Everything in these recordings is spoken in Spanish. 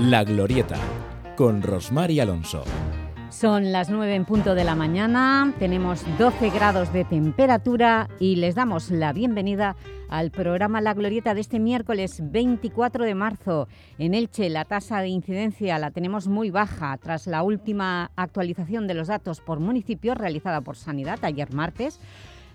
La Glorieta, con Rosmar y Alonso. Son las 9 en punto de la mañana, tenemos 12 grados de temperatura y les damos la bienvenida al programa La Glorieta de este miércoles 24 de marzo. En Elche la tasa de incidencia la tenemos muy baja tras la última actualización de los datos por municipio realizada por Sanidad ayer martes.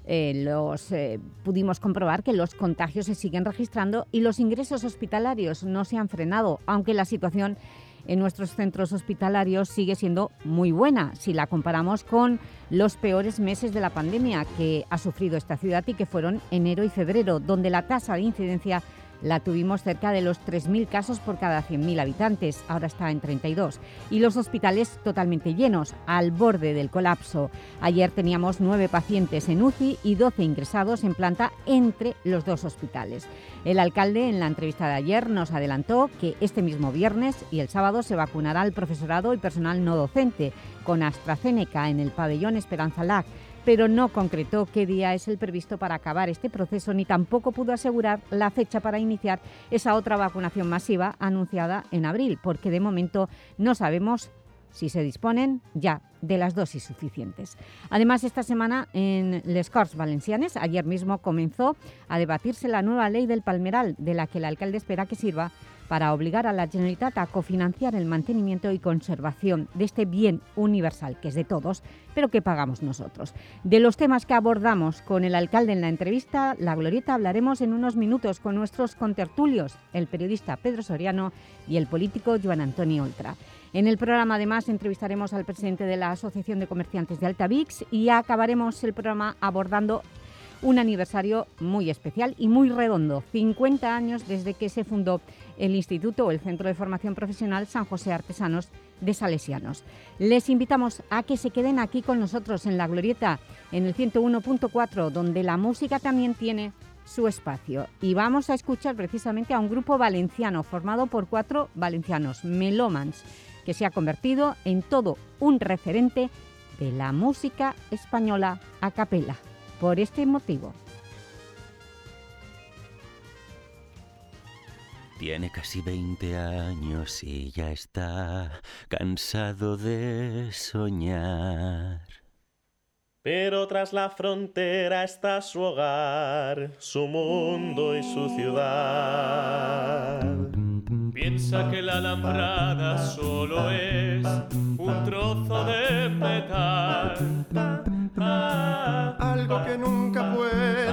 Eh, los, eh, pudimos comprobar que los contagios se siguen registrando y los ingresos hospitalarios no se han frenado, aunque la situación en nuestros centros hospitalarios sigue siendo muy buena si la comparamos con los peores meses de la pandemia que ha sufrido esta ciudad y que fueron enero y febrero, donde la tasa de incidencia la tuvimos cerca de los 3.000 casos por cada 100.000 habitantes, ahora está en 32, y los hospitales totalmente llenos, al borde del colapso. Ayer teníamos 9 pacientes en UCI y 12 ingresados en planta entre los dos hospitales. El alcalde en la entrevista de ayer nos adelantó que este mismo viernes y el sábado se vacunará al profesorado y personal no docente con AstraZeneca en el pabellón Esperanza LAC, pero no concretó qué día es el previsto para acabar este proceso ni tampoco pudo asegurar la fecha para iniciar esa otra vacunación masiva anunciada en abril, porque de momento no sabemos si se disponen ya de las dosis suficientes. Además, esta semana en Les Corts Valencianes, ayer mismo comenzó a debatirse la nueva ley del Palmeral, de la que el alcalde espera que sirva para obligar a la Generalitat a cofinanciar el mantenimiento y conservación de este bien universal, que es de todos, pero que pagamos nosotros. De los temas que abordamos con el alcalde en la entrevista, La Glorieta, hablaremos en unos minutos con nuestros contertulios, el periodista Pedro Soriano y el político Joan Antonio Oltra. En el programa, además, entrevistaremos al presidente de la Asociación de Comerciantes de Altavix y acabaremos el programa abordando un aniversario muy especial y muy redondo, 50 años desde que se fundó el Instituto o el Centro de Formación Profesional San José Artesanos de Salesianos. Les invitamos a que se queden aquí con nosotros en La Glorieta, en el 101.4, donde la música también tiene su espacio. Y vamos a escuchar precisamente a un grupo valenciano formado por cuatro valencianos, Melomans, que se ha convertido en todo un referente de la música española a capela. Por este motivo, Tiene casi 20 años y ya está cansado de soñar. Pero tras la frontera está su hogar, su mundo y su ciudad. Piensa que la alambrada solo es un trozo de metal. Que nunca puede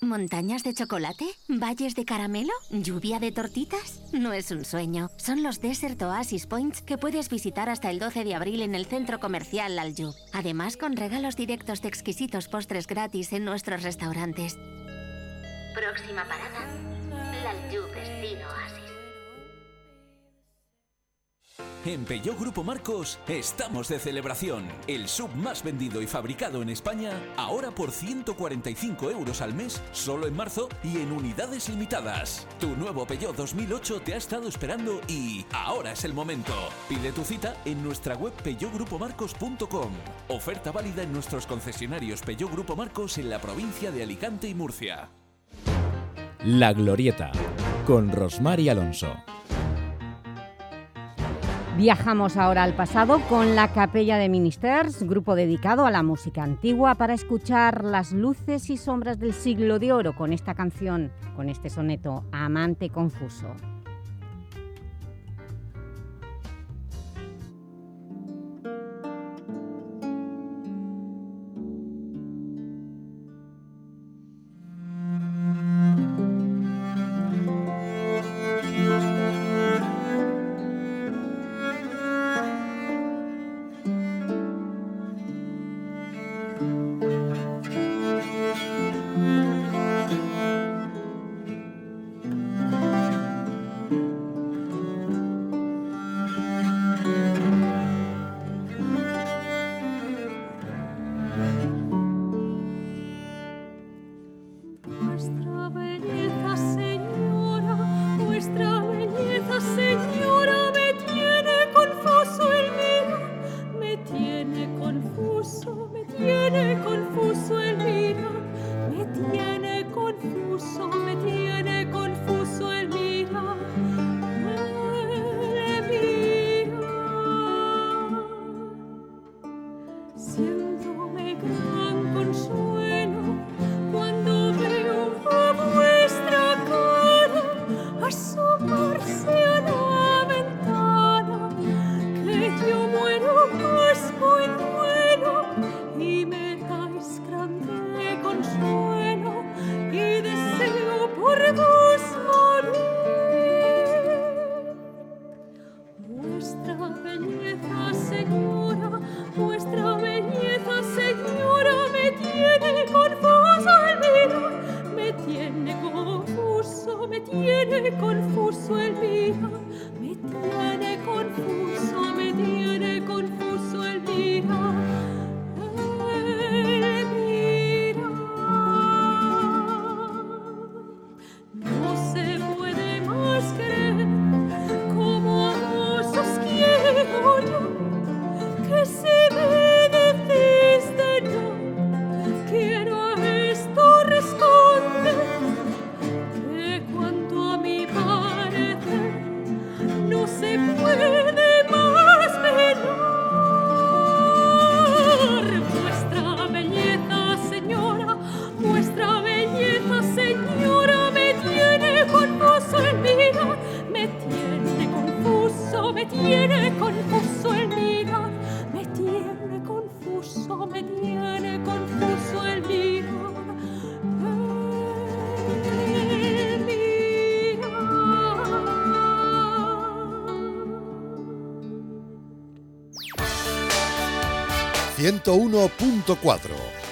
¿Montañas de chocolate? ¿Valles de caramelo? ¿Lluvia de tortitas? No es un sueño. Son los Desert Oasis Points que puedes visitar hasta el 12 de abril en el centro comercial Aljub. Además, con regalos directos de exquisitos postres gratis en nuestros restaurantes. Próxima parada, L'Aljub Destino Oasis. En Peugeot Grupo Marcos estamos de celebración. El sub más vendido y fabricado en España, ahora por 145 euros al mes, solo en marzo y en unidades limitadas. Tu nuevo Peugeot 2008 te ha estado esperando y ahora es el momento. Pide tu cita en nuestra web peugeotgrupomarcos.com. Oferta válida en nuestros concesionarios Peugeot Grupo Marcos en la provincia de Alicante y Murcia. La Glorieta, con Rosmar y Alonso. Viajamos ahora al pasado con la Capella de Ministers, grupo dedicado a la música antigua, para escuchar las luces y sombras del siglo de oro con esta canción, con este soneto, Amante Confuso.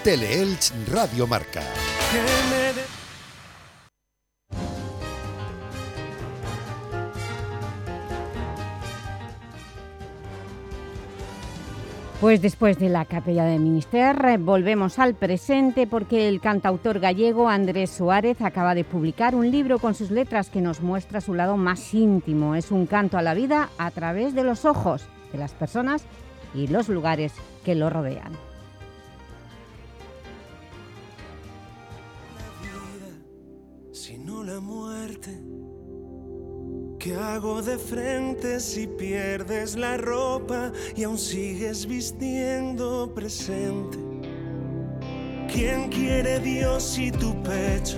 Teleelch Radio Marca. Pues después de la capella de Minister volvemos al presente porque el cantautor gallego Andrés Suárez acaba de publicar un libro con sus letras que nos muestra su lado más íntimo. Es un canto a la vida a través de los ojos de las personas y los lugares que lo rodean. si no la muerte, ¿qué hago de frente si pierdes la ropa y aún sigues vistiendo presente? ¿Quién quiere Dios si tu pecho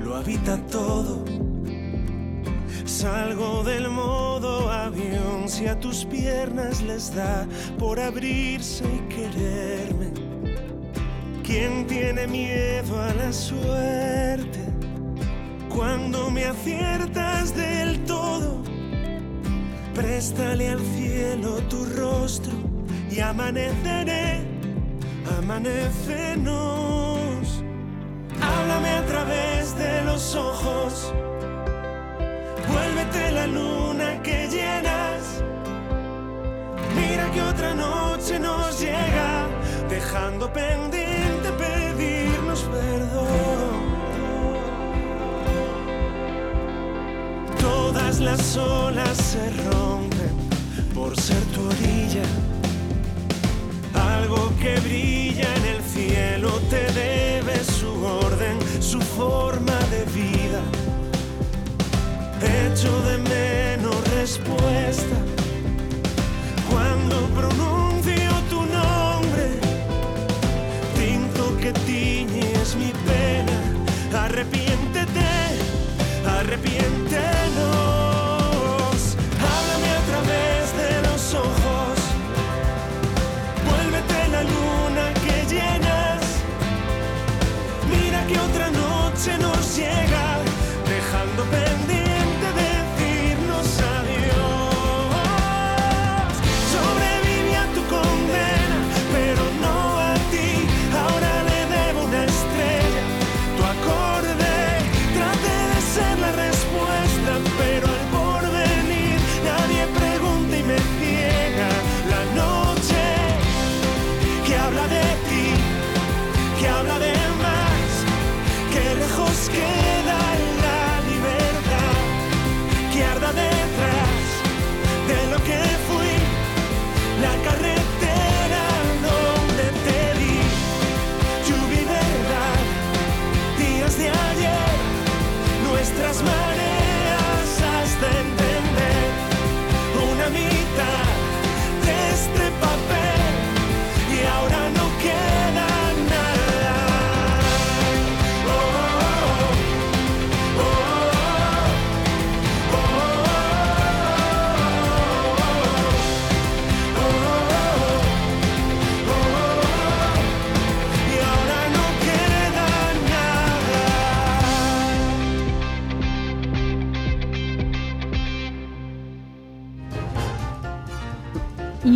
lo habita todo? Salgo del modo avión si a tus piernas les da por abrirse y quererme. ¿Quién tiene miedo a la suerte? Cuando me aciertas del todo, préstale al cielo tu rostro y amaneceré, amanecenos. Háblame a través de los ojos Vuélvete la luna que llenas que otra noche nos llega, dejando pendiente pedirnos perdón. Todas las olas se rompen por ser tu orilla. Algo que brilla en el cielo te debe su orden, su forma de vida. Echo de menos respuesta cuando pronuncio tu nombre. Tinto que tiñes mi pena. Arrepiéntete, arrepiéntenos.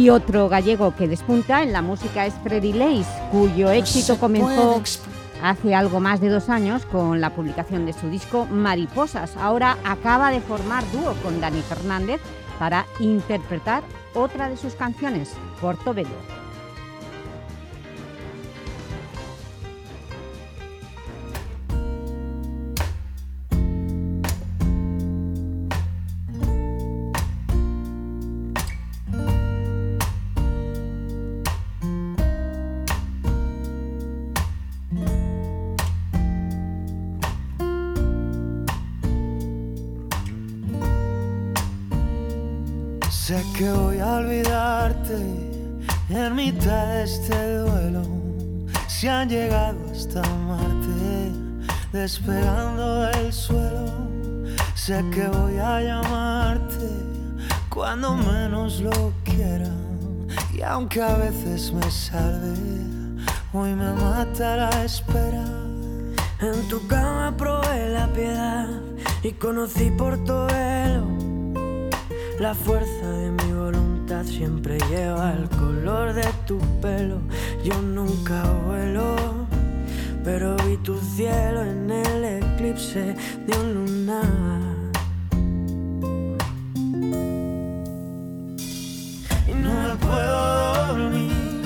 Y otro gallego que despunta en la música es Freddy Leis, cuyo éxito comenzó hace algo más de dos años con la publicación de su disco Mariposas. Ahora acaba de formar dúo con Dani Fernández para interpretar otra de sus canciones, Portobelo. Que voy a olvidarte en mitad de este duelo. Si han llegado hasta Marte, despegando del suelo. Sé que voy a llamarte cuando menos lo quiera. Y aunque a veces me salve, hoy me mata la espera. En tu cama probé la piedad y conocí Portobelo. La fuerza de siempre lleva el color de tu pelo. Yo nunca vuelo, pero vi tu cielo en el eclipse de un lunar. y no me puedo dormir.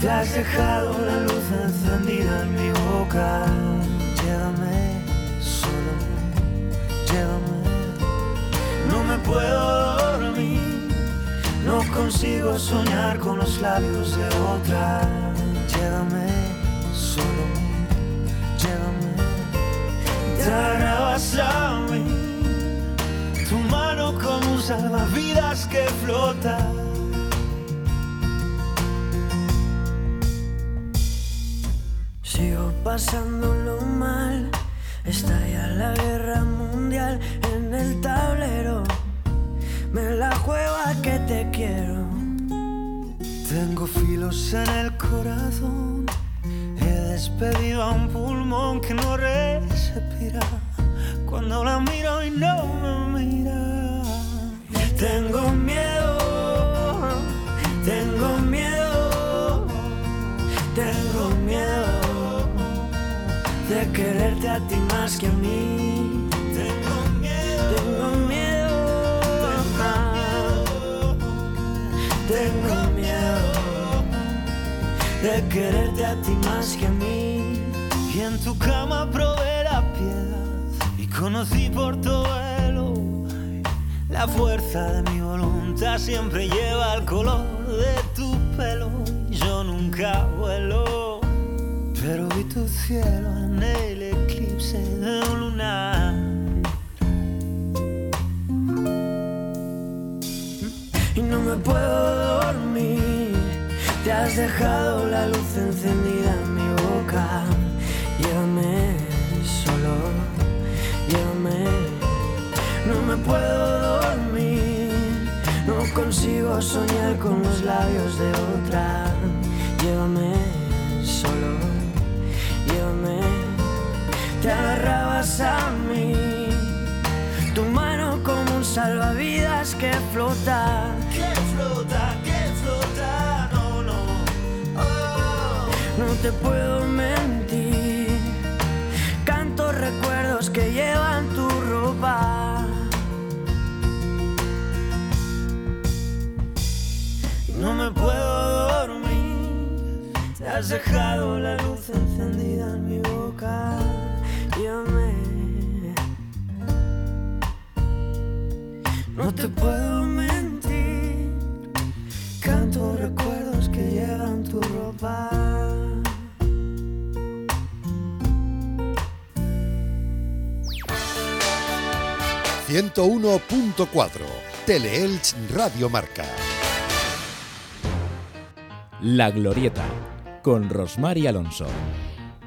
Te has dejado la luz encendida en mi boca. Llévame solo, llévame. No me puedo dormir. No consigo soñar con los labios de otra. Llévame solo, llévame. Te agarrabas a mí. Tu mano como un salvavidas que flota. Sigo pasándolo mal. Estalla la guerra mundial en el tablero. Me la juego a que te quiero. Tengo filos en el corazón. He despedido a un pulmón que no respira. Cuando la miro y no me mira. Tengo miedo, tengo miedo, tengo miedo de quererte a ti más que a mí. Tengo miedo, de quererte a ti más que a mí. Y en tu cama probé la piedad y conocí por tu vuelo. La fuerza de mi voluntad siempre lleva el color de tu pelo. Yo nunca vuelo, pero vi tu cielo en el eclipse de un lunar. No me puedo dormir. Te has dejado la luz encendida en mi boca. Llévame solo, llévame. No me puedo dormir, no consigo soñar con los labios de otra. Llévame solo, llévame. Te agarrabas a mí, tu mano como un salvavidas que flota. Te puedo mentir. Canto recuerdos que llevan tu ropa. No me puedo dormir. Te has dejado la luz encendida en mi boca. Llévame. No te puedo mentir. Canto recuerdos que llevan tu ropa. 101.4 Teleelch Radio Marca. La Glorieta con Rosmar y Alonso.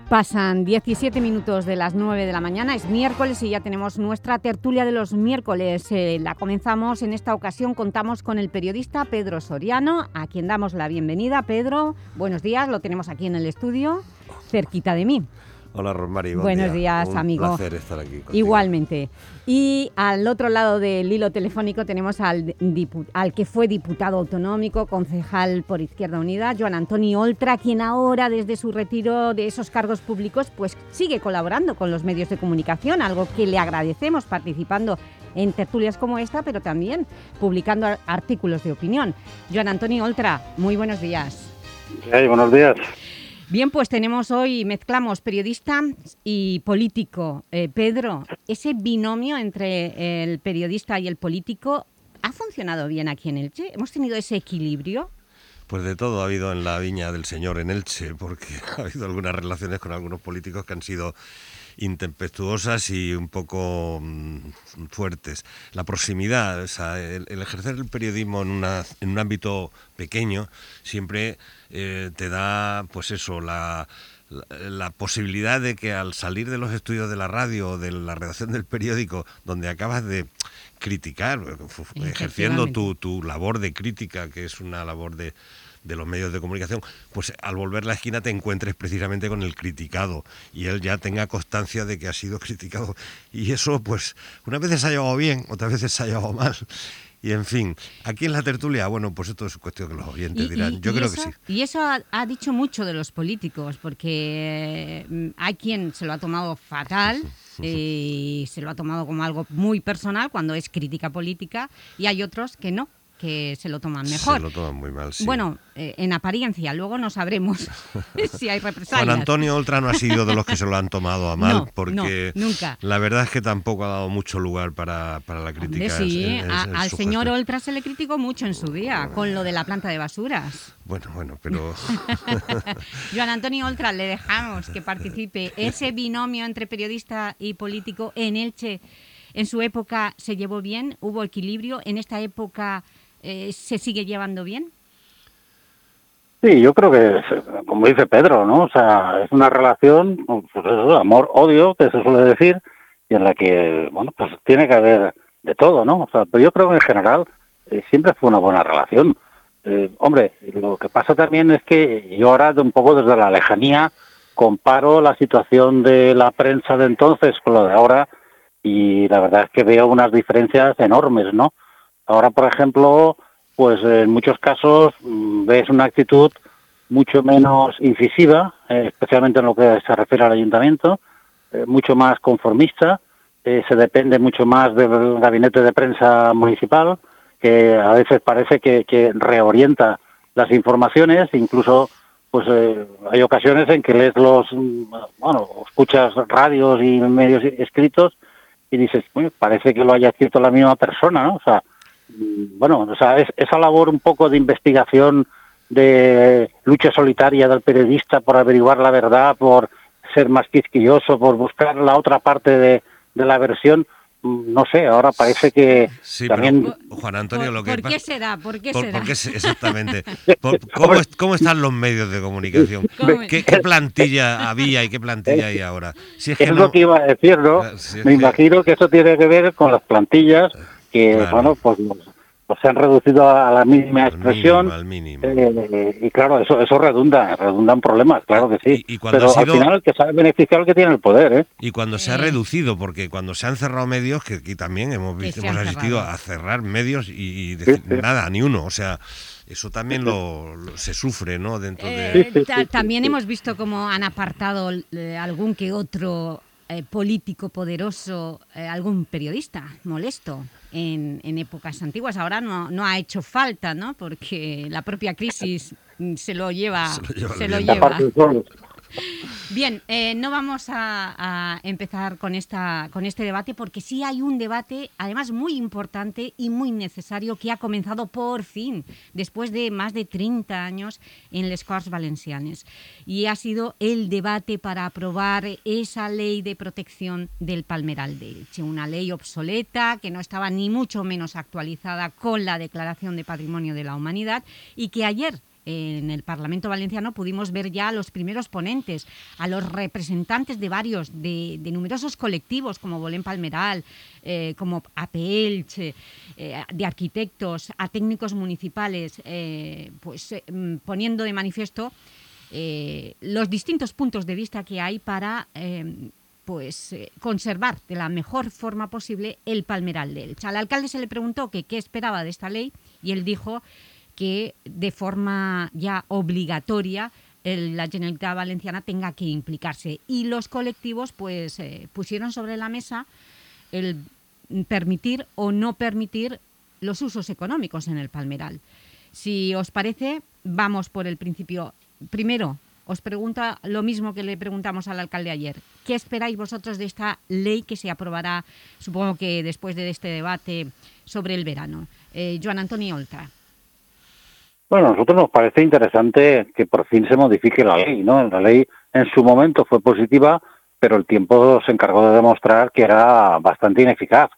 Pasan 17 minutos de las 9 de la mañana, es miércoles y ya tenemos nuestra tertulia de los miércoles. Eh, la comenzamos en esta ocasión, contamos con el periodista Pedro Soriano, a quien damos la bienvenida. Pedro, buenos días, lo tenemos aquí en el estudio, cerquita de mí. Hola Rosmary, buen Buenos día. días, Un amigo. placer estar aquí contigo. Igualmente. Y al otro lado del hilo telefónico tenemos al, al que fue diputado autonómico, concejal por Izquierda Unida, Joan Antoni Oltra, quien ahora desde su retiro de esos cargos públicos pues sigue colaborando con los medios de comunicación, algo que le agradecemos participando en tertulias como esta, pero también publicando ar- artículos de opinión. Joan Antoni Oltra, muy buenos días. Hey, buenos días. Bien, pues tenemos hoy, mezclamos periodista y político. Eh, Pedro, ese binomio entre el periodista y el político, ¿ha funcionado bien aquí en Elche? ¿Hemos tenido ese equilibrio? Pues de todo ha habido en la viña del señor en Elche, porque ha habido algunas relaciones con algunos políticos que han sido intempestuosas y un poco mm, fuertes. La proximidad, el, ejercer el periodismo en un ámbito pequeño siempre eh, te da, pues eso, la, la, la posibilidad de que al salir de los estudios de la radio o de la redacción del periódico, donde acabas de criticar, ejerciendo tu, tu labor de crítica, que es una labor de, de los medios de comunicación, pues al volver la esquina te encuentres precisamente con el criticado y él ya tenga constancia de que ha sido criticado. Y eso, pues, unas veces se ha llevado bien, otras veces se ha llevado mal. Y en fin, aquí en la tertulia, bueno, pues esto es cuestión que los oyentes dirán. Yo y creo eso, que sí. Y eso ha, ha dicho mucho de los políticos, porque mm, hay quien se lo ha tomado fatal y se lo ha tomado como algo muy personal cuando es crítica política y hay otros que no, que se lo toman mejor. Se lo toman muy mal, sí. Bueno, eh, en apariencia, luego no sabremos si hay represalias. Juan Antonio Oltra no ha sido de los que se lo han tomado a mal, No, porque no, nunca. la verdad es que tampoco ha dado mucho lugar para, para la Hombre, crítica. sí, en- en- a- en al señor gestión. Oltra se le criticó mucho en su día con lo de la planta de basuras. Bueno, bueno, pero... Joan Antonio Oltra, le dejamos que participe. Ese binomio entre periodista y político en Elche, en su época se llevó bien, hubo equilibrio. ¿En esta época eh, se sigue llevando bien? Sí, yo creo que, como dice Pedro, ¿no? O sea, es una relación, pues amor-odio, que se suele decir, y en la que, bueno, pues tiene que haber de todo, ¿no? O sea, pero yo creo que en general eh, siempre fue una buena relación. Eh, hombre, lo que pasa también es que yo ahora, un poco desde la lejanía, comparo la situación de la prensa de entonces con lo de ahora, y la verdad es que veo unas diferencias enormes, ¿no? Ahora, por ejemplo, pues en muchos casos mm, ves una actitud mucho menos incisiva, eh, especialmente en lo que se refiere al ayuntamiento, eh, mucho más conformista, eh, se depende mucho más del gabinete de prensa municipal, que a veces parece que, reorienta las informaciones, incluso pues eh, hay ocasiones en que lees los, mm, bueno, escuchas radios y medios escritos y dices, parece que lo haya escrito la misma persona, ¿no? O sea, bueno, o sea, es, esa labor un poco de investigación, de lucha solitaria del periodista por averiguar la verdad, por ser más quisquilloso, por buscar la otra parte de, de la versión, no sé, ahora parece que Sí, también... pero, Juan Antonio, lo que ¿Por qué será? ¿Por qué por- será? porque es- exactamente. Por- ¿Cómo, es- cómo están los medios de comunicación? ¿Qué, qué plantilla había y qué plantilla hay ahora? Si es que es no- lo que iba a decir, ¿no? Ah, Me que- imagino que eso tiene que ver con las plantillas que, Claro. bueno, pues se han reducido a la mínima expresión. al mínimo. eh, y claro, eso eso redunda, redunda en problemas, claro que sí. y cuando Pero sido- al final el que sabe beneficiar el que tiene el poder, ¿eh? Y cuando se ha reducido, porque cuando se han cerrado medios, que aquí también hemos visto, hemos asistido cerrado. a cerrar medios y, y decir, Sí, sí. nada, ni uno. O sea, eso también lo, lo- se sufre, ¿no? Dentro Eh, de... ta- también hemos visto cómo han apartado eh, algún que otro eh, político poderoso, eh, algún periodista molesto en, en épocas antiguas. Ahora no, no ha hecho falta, ¿no? Porque la propia crisis se lo lleva. Se lo lleva se lo lleva. Bien, eh, no vamos a, a empezar con, esta, con este debate porque sí hay un debate, además muy importante y muy necesario, que ha comenzado por fin, después de más de 30 años en les Corts Valencianes. Y ha sido el debate para aprobar esa ley de protección del palmeral de Elche, una ley obsoleta que no estaba ni mucho menos actualizada con la Declaración de Patrimonio de la Humanidad y que ayer en el Parlamento Valenciano pudimos ver ya a los primeros ponentes, a los representantes de varios, de, numerosos colectivos como Bolén Palmeral, eh, como APELCH, eh, de arquitectos, a técnicos municipales, eh, pues eh, poniendo de manifiesto los distintos puntos de vista que hay para eh, pues, conservar de la mejor forma posible el palmeral de Elche. Al alcalde se le preguntó que qué esperaba de esta ley y él dijo que de forma ya obligatoria la Generalitat Valenciana tenga que implicarse. Y los colectivos pues eh, pusieron sobre la mesa el permitir o no permitir los usos económicos en el palmeral. Si os parece, vamos por el principio. Primero, os pregunta lo mismo que le preguntamos al alcalde ayer. ¿Qué esperáis vosotros de esta ley que se aprobará, supongo que después de este debate sobre el verano? Eh, Joan Antonio Oltra. Bueno, a nosotros nos parece interesante que por fin se modifique la ley, ¿no? La ley en su momento fue positiva, pero el tiempo se encargó de demostrar que era bastante ineficaz.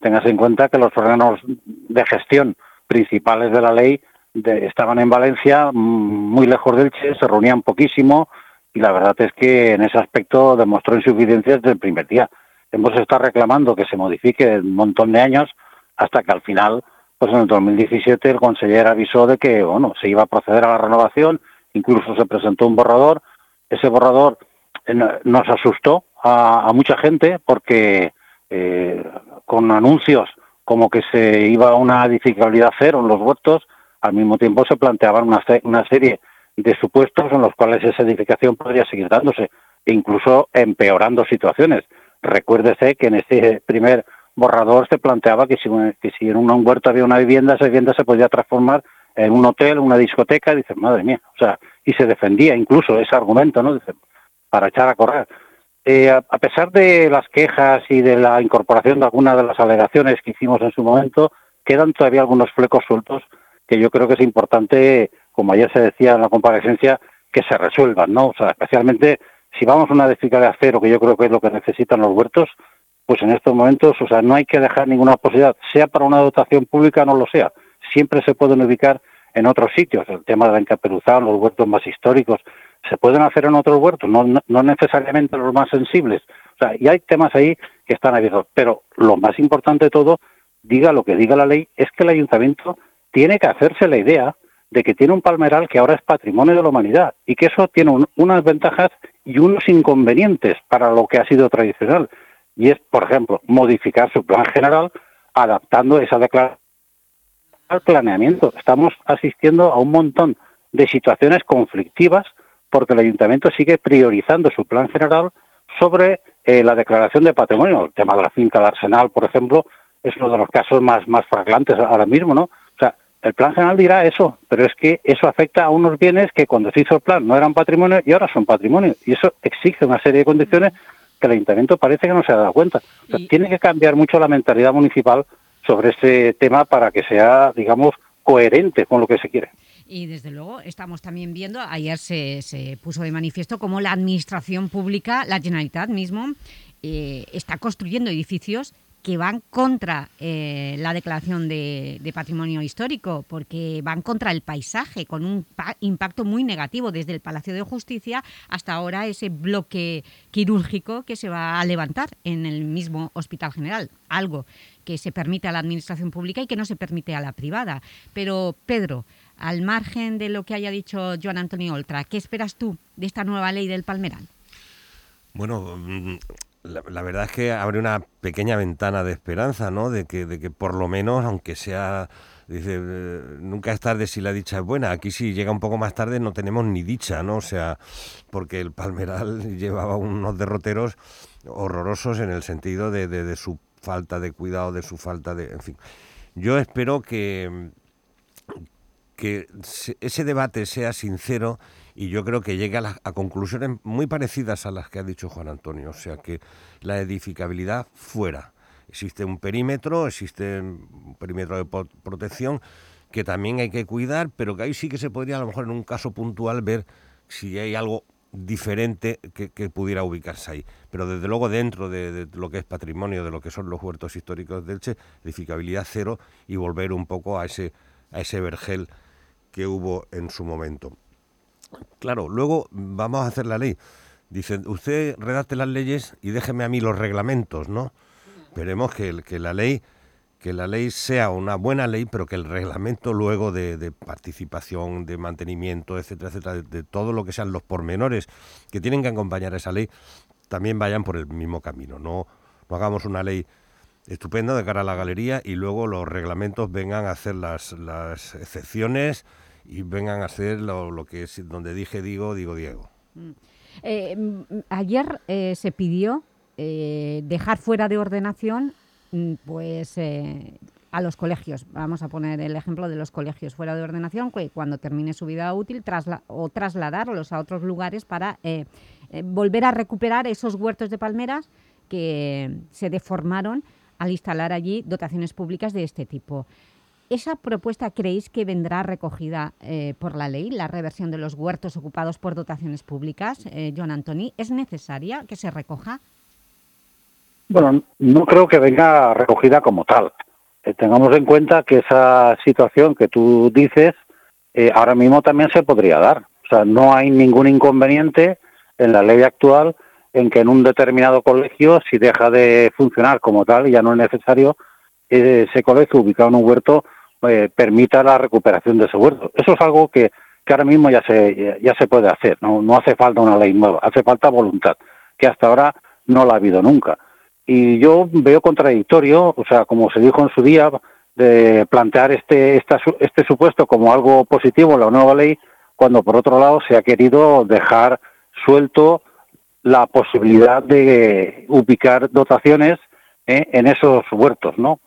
Tengas en cuenta que los órganos de gestión principales de la ley de- estaban en Valencia, mm, muy lejos del Che, se reunían poquísimo y la verdad es que en ese aspecto demostró insuficiencia desde el primer día. Hemos estado reclamando que se modifique un montón de años hasta que al final, pues en el 2017 el conseller avisó de que bueno se iba a proceder a la renovación, incluso se presentó un borrador. Ese borrador eh, no- nos asustó a, mucha gente porque eh, con anuncios como que se iba a una edificabilidad cero en los huertos, al mismo tiempo se planteaban una, una serie de supuestos en los cuales esa edificación podría seguir dándose, incluso empeorando situaciones. Recuérdese que en este primer borrador se planteaba que si, que si en un huerto había una vivienda, esa vivienda se podía transformar en un hotel, una discoteca, y dice, madre mía, o sea, y se defendía incluso ese argumento, ¿no? Dice, para echar a correr. Eh, a, pesar de las quejas y de la incorporación de algunas de las alegaciones que hicimos en su momento, quedan todavía algunos flecos sueltos que yo creo que es importante, como ayer se decía en la comparecencia, que se resuelvan, ¿no? O sea, especialmente si vamos a una de acero, que yo creo que es lo que necesitan los huertos, pues en estos momentos, o sea, no hay que dejar ninguna posibilidad, sea para una dotación pública o no lo sea. Siempre se pueden ubicar en otros sitios. El tema de la encaperuzada, los huertos más históricos, se pueden hacer en otros huertos, no, necesariamente los más sensibles. O sea, y hay temas ahí que están abiertos. Pero lo más importante de todo, diga lo que diga la ley, es que el ayuntamiento tiene que hacerse la idea de que tiene un palmeral que ahora es patrimonio de la humanidad y que eso tiene un- unas ventajas y unos inconvenientes para lo que ha sido tradicional. Y es, por ejemplo, modificar su plan general adaptando esa declaración al planeamiento. Estamos asistiendo a un montón de situaciones conflictivas porque el ayuntamiento sigue priorizando su plan general sobre eh, la declaración de patrimonio. El tema de la finca del Arsenal, por ejemplo, es uno de los casos más, más ahora mismo, ¿no? O sea, el plan general dirá eso, pero es que eso afecta a unos bienes que cuando se hizo el plan no eran patrimonio y ahora son patrimonio. Y eso exige una serie de condiciones que el ayuntamiento parece que no se ha dado cuenta. O sea, tiene que cambiar mucho la mentalidad municipal sobre ese tema para que sea, digamos, coherente con lo que se quiere. Y desde luego estamos también viendo, ayer se, se puso de manifiesto cómo la administración pública, la Generalitat mismo, eh, está construyendo edificios que van contra eh, la declaración de, patrimonio histórico, porque van contra el paisaje, con un impacto muy negativo, desde el Palacio de Justicia hasta ahora ese bloque quirúrgico que se va a levantar en el mismo Hospital General, algo que se permite a la administración pública y que no se permite a la privada. Pero, Pedro, al margen de lo que haya dicho Joan Antonio Oltra, ¿qué esperas tú de esta nueva ley del Palmeral? Bueno, la, verdad es que abre una pequeña ventana de esperanza, ¿no? De que, de que por lo menos, aunque sea, dice, eh, nunca es tarde si la dicha es buena. Aquí si llega un poco más tarde no tenemos ni dicha, ¿no? O sea, porque el Palmeral llevaba unos derroteros horrorosos en el sentido de, de su falta de cuidado, de su falta de, en fin. Yo espero que que ese debate sea sincero y yo creo que llegue a, conclusiones muy parecidas a las que ha dicho Juan Antonio, o sea que la edificabilidad fuera. Existe un perímetro, existe un perímetro de protección que también hay que cuidar, pero que ahí sí que se podría a lo mejor en un caso puntual ver si hay algo diferente que, pudiera ubicarse ahí. Pero desde luego dentro de, de, lo que es patrimonio, de lo que son los huertos históricos de Elche, edificabilidad cero y volver un poco a ese, a ese vergel que hubo en su momento. Claro, luego vamos a hacer la ley. Dicen, usted redacte las leyes y déjeme a mí los reglamentos, ¿no? Esperemos que, que la ley que la ley sea una buena ley, pero que el reglamento luego de, participación, de mantenimiento, etcétera, etcétera, de, todo lo que sean los pormenores que tienen que acompañar a esa ley, también vayan por el mismo camino. No, no hagamos una ley estupenda de cara a la galería y luego los reglamentos vengan a hacer las, las excepciones y vengan a hacer lo, que es donde dije digo, digo Diego. Mm. Eh, mm, ayer eh, se pidió eh, dejar fuera de ordenación mm, pues a los colegios. Vamos a poner el ejemplo de los colegios fuera de ordenación, que cuando termine su vida útil o trasladarlos a otros lugares para volver a recuperar esos huertos de palmeras que se deformaron al instalar allí dotaciones públicas de este tipo. ¿Esa propuesta creéis que vendrá recogida eh, por la ley, la reversión de los huertos ocupados por dotaciones públicas? Eh, John Antoni, ¿es necesaria que se recoja? Bueno, no creo que venga recogida como tal. Eh, tengamos en cuenta que esa situación que tú dices ahora mismo también se podría dar. O sea, no hay ningún inconveniente en la ley actual en que en un determinado colegio, si deja de funcionar como tal ya no es necesario, ese colegio ubicado en un huerto eh, permita la recuperación de ese huerto. Eso es algo que, ahora mismo ya se, ya, se puede hacer, ¿no? hace falta una ley nueva, hace falta voluntad, que hasta ahora no la ha habido nunca. Y yo veo contradictorio, o sea, como se dijo en su día, de plantear este, este supuesto como algo positivo, la nueva ley, cuando por otro lado se ha querido dejar suelto la posibilidad de ubicar dotaciones ¿eh? en esos huertos, ¿no?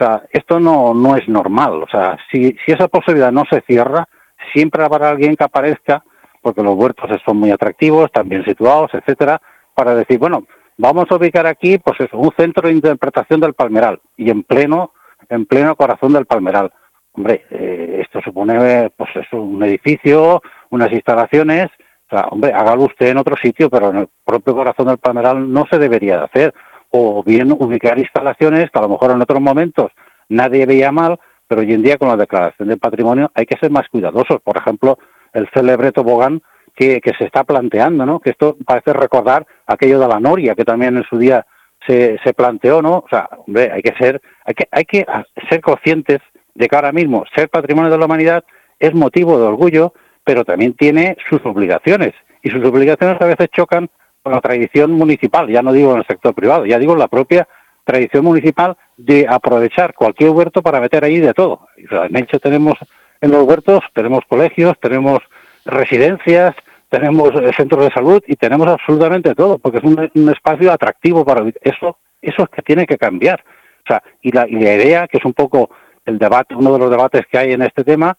Sea, esto no, no es normal. O sea, si, si esa posibilidad no se cierra, siempre habrá alguien que aparezca, porque los huertos son muy atractivos, están bien situados, etcétera, para decir, bueno, vamos a ubicar aquí, pues eso, un centro de interpretación del palmeral y en pleno, en pleno corazón del palmeral. Hombre, eh, esto supone, pues eso, un edificio, unas instalaciones. O sea, hombre, hágalo usted en otro sitio, pero en el propio corazón del palmeral no se debería de hacer o bien ubicar instalaciones que a lo mejor en otros momentos nadie veía mal, pero hoy en día con la declaración de patrimonio hay que ser más cuidadosos. Por ejemplo, el célebre tobogán que, que se está planteando, ¿no? Que esto parece recordar aquello de la Noria, que también en su día se, se planteó, ¿no? O sea, hombre, hay que ser, hay que, hay que ser conscientes de que ahora mismo ser patrimonio de la humanidad es motivo de orgullo, pero también tiene sus obligaciones. Y sus obligaciones a veces chocan con la tradición municipal, ya no digo en el sector privado, ya digo la propia tradición municipal de aprovechar cualquier huerto para meter ahí de todo. en hecho tenemos en los huertos, tenemos colegios, tenemos residencias, tenemos eh, centros de salud y tenemos absolutamente todo, porque es un, espacio atractivo para eso. Eso es que tiene que cambiar. O sea, y la, y la idea, que es un poco el debate, uno de los debates que hay en este tema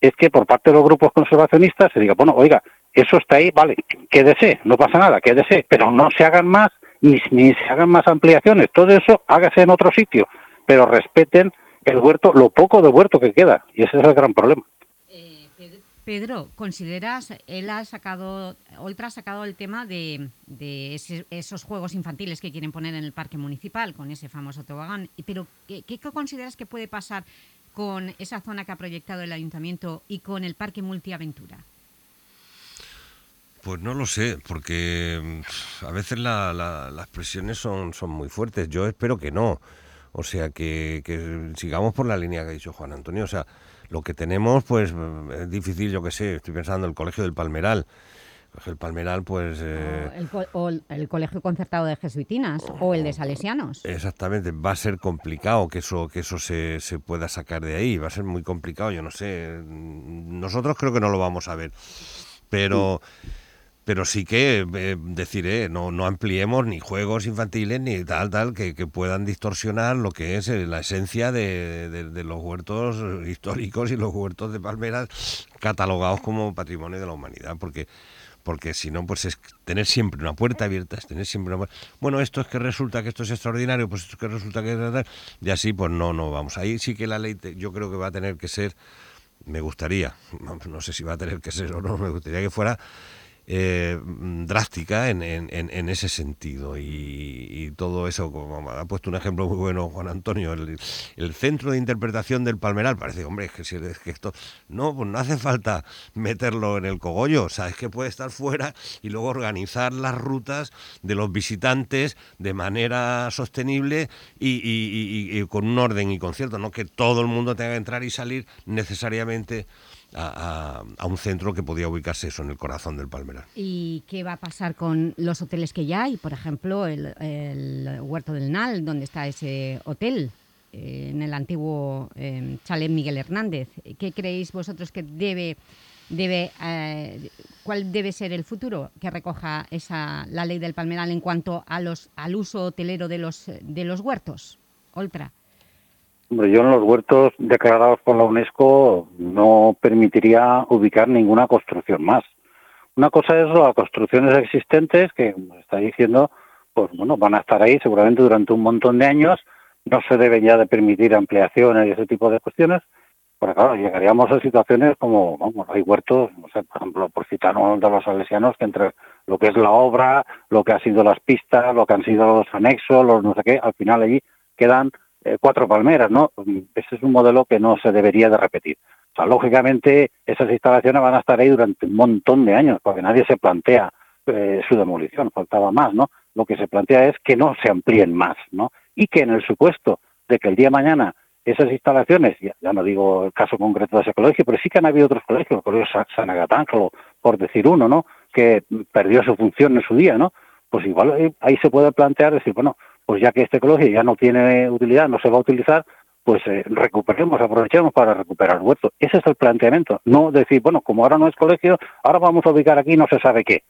es que por parte de los grupos conservacionistas se diga, bueno, oiga, eso está ahí, vale, quédese, no pasa nada, quédese, pero no se hagan más, ni, ni se hagan más ampliaciones, todo eso hágase en otro sitio, pero respeten el huerto, lo poco de huerto que queda, y ese es el gran problema. Pedro, ¿consideras, él ha sacado, Oltra ha sacado el tema de, de esos juegos infantiles que quieren poner en el parque municipal con ese famoso tobogán, pero ¿qué, ¿qué, consideras que puede pasar con esa zona que ha proyectado el Ayuntamiento y con el parque multiaventura? Pues no lo sé, porque mm, a veces las presiones son, son muy fuertes. Yo espero que no. O sea, que, que sigamos por la línea que ha dicho Juan Antonio. O sea, lo que tenemos, pues es difícil, yo que sé, estoy pensando en el Colegio del Palmeral. El Palmeral, pues... Eh, o, el, Colegio Concertado de Jesuitinas o el de Salesianos. Exactamente, va a ser complicado que eso, que eso se, se pueda sacar de ahí, va a ser muy complicado, yo no sé. Nosotros creo que no lo vamos a ver, pero pero sí que eh, decir, eh, no, no ampliemos ni juegos infantiles ni tal, tal, que, puedan distorsionar lo que es eh, la esencia de, los huertos históricos y los huertos de palmeras catalogados como patrimonio de la humanidad, porque porque si no, pues es tener siempre una puerta abierta, es tener siempre una puerta. Bueno, esto es que resulta que esto es extraordinario, pues esto es que resulta que es... Y así, pues no, no vamos. Ahí sí que la ley yo creo que va a tener que ser, me gustaría, no sé si va a tener que ser o no, me gustaría que fuera eh, drástica en, en, ese sentido. Y, todo eso, como ha puesto un ejemplo muy bueno Juan Antonio, el, centro de interpretación del Palmeral, parece, hombre, es que, si, es que esto, no, pues no hace falta meterlo en el cogollo, o es que puede estar fuera y luego organizar las rutas de los visitantes de manera sostenible y, y con un orden y concierto, no que todo el mundo tenga que entrar y salir necesariamente a, un centro que podía ubicarse eso en el corazón del Palmeral. ¿Y qué va a pasar con los hoteles que ya hay? Por ejemplo, el, Huerto del Nal, donde está ese hotel, eh, en el antiguo eh, chalet Miguel Hernández. ¿Qué creéis vosotros que debe... debe eh, ¿Cuál debe ser el futuro que recoja esa, la ley del Palmeral en cuanto a los, al uso hotelero de los, de los huertos? Oltra. Hombre, yo en los huertos declarados por la UNESCO no permitiría ubicar ninguna construcción más. Una cosa es las construcciones existentes que, como está diciendo, pues bueno, van a estar ahí seguramente durante un montón de años. No se deben ya de permitir ampliaciones y ese tipo de cuestiones. Porque claro, llegaríamos a situaciones como, vamos, hay huertos, no sé, por ejemplo, por citar uno de los salesianos, que entre lo que es la obra, lo que han sido las pistas, lo que han sido los anexos, los no sé qué, al final allí quedan eh, cuatro palmeras, ¿no? Ese es un modelo que no se debería de repetir. O sea, lógicamente esas instalaciones van a estar ahí durante un montón de años, porque nadie se plantea eh, su demolición, faltaba más, ¿no? Lo que se plantea es que no se amplíen más, ¿no? Y que en el supuesto de que el día mañana esas instalaciones, ya, no digo el caso concreto de ese colegio, pero sí que han habido otros colegios, el colegio San Agatángelo, por decir uno, ¿no? Que perdió su función en su día, ¿no? Pues igual ahí se puede plantear decir, bueno, pues ya que este colegio ya no tiene utilidad, no se va a utilizar, pues eh, recuperemos, aprovechemos para recuperar huertos. Ese es el planteamiento, no decir, bueno, como ahora no es colegio, ahora vamos a ubicar aquí no se sabe qué.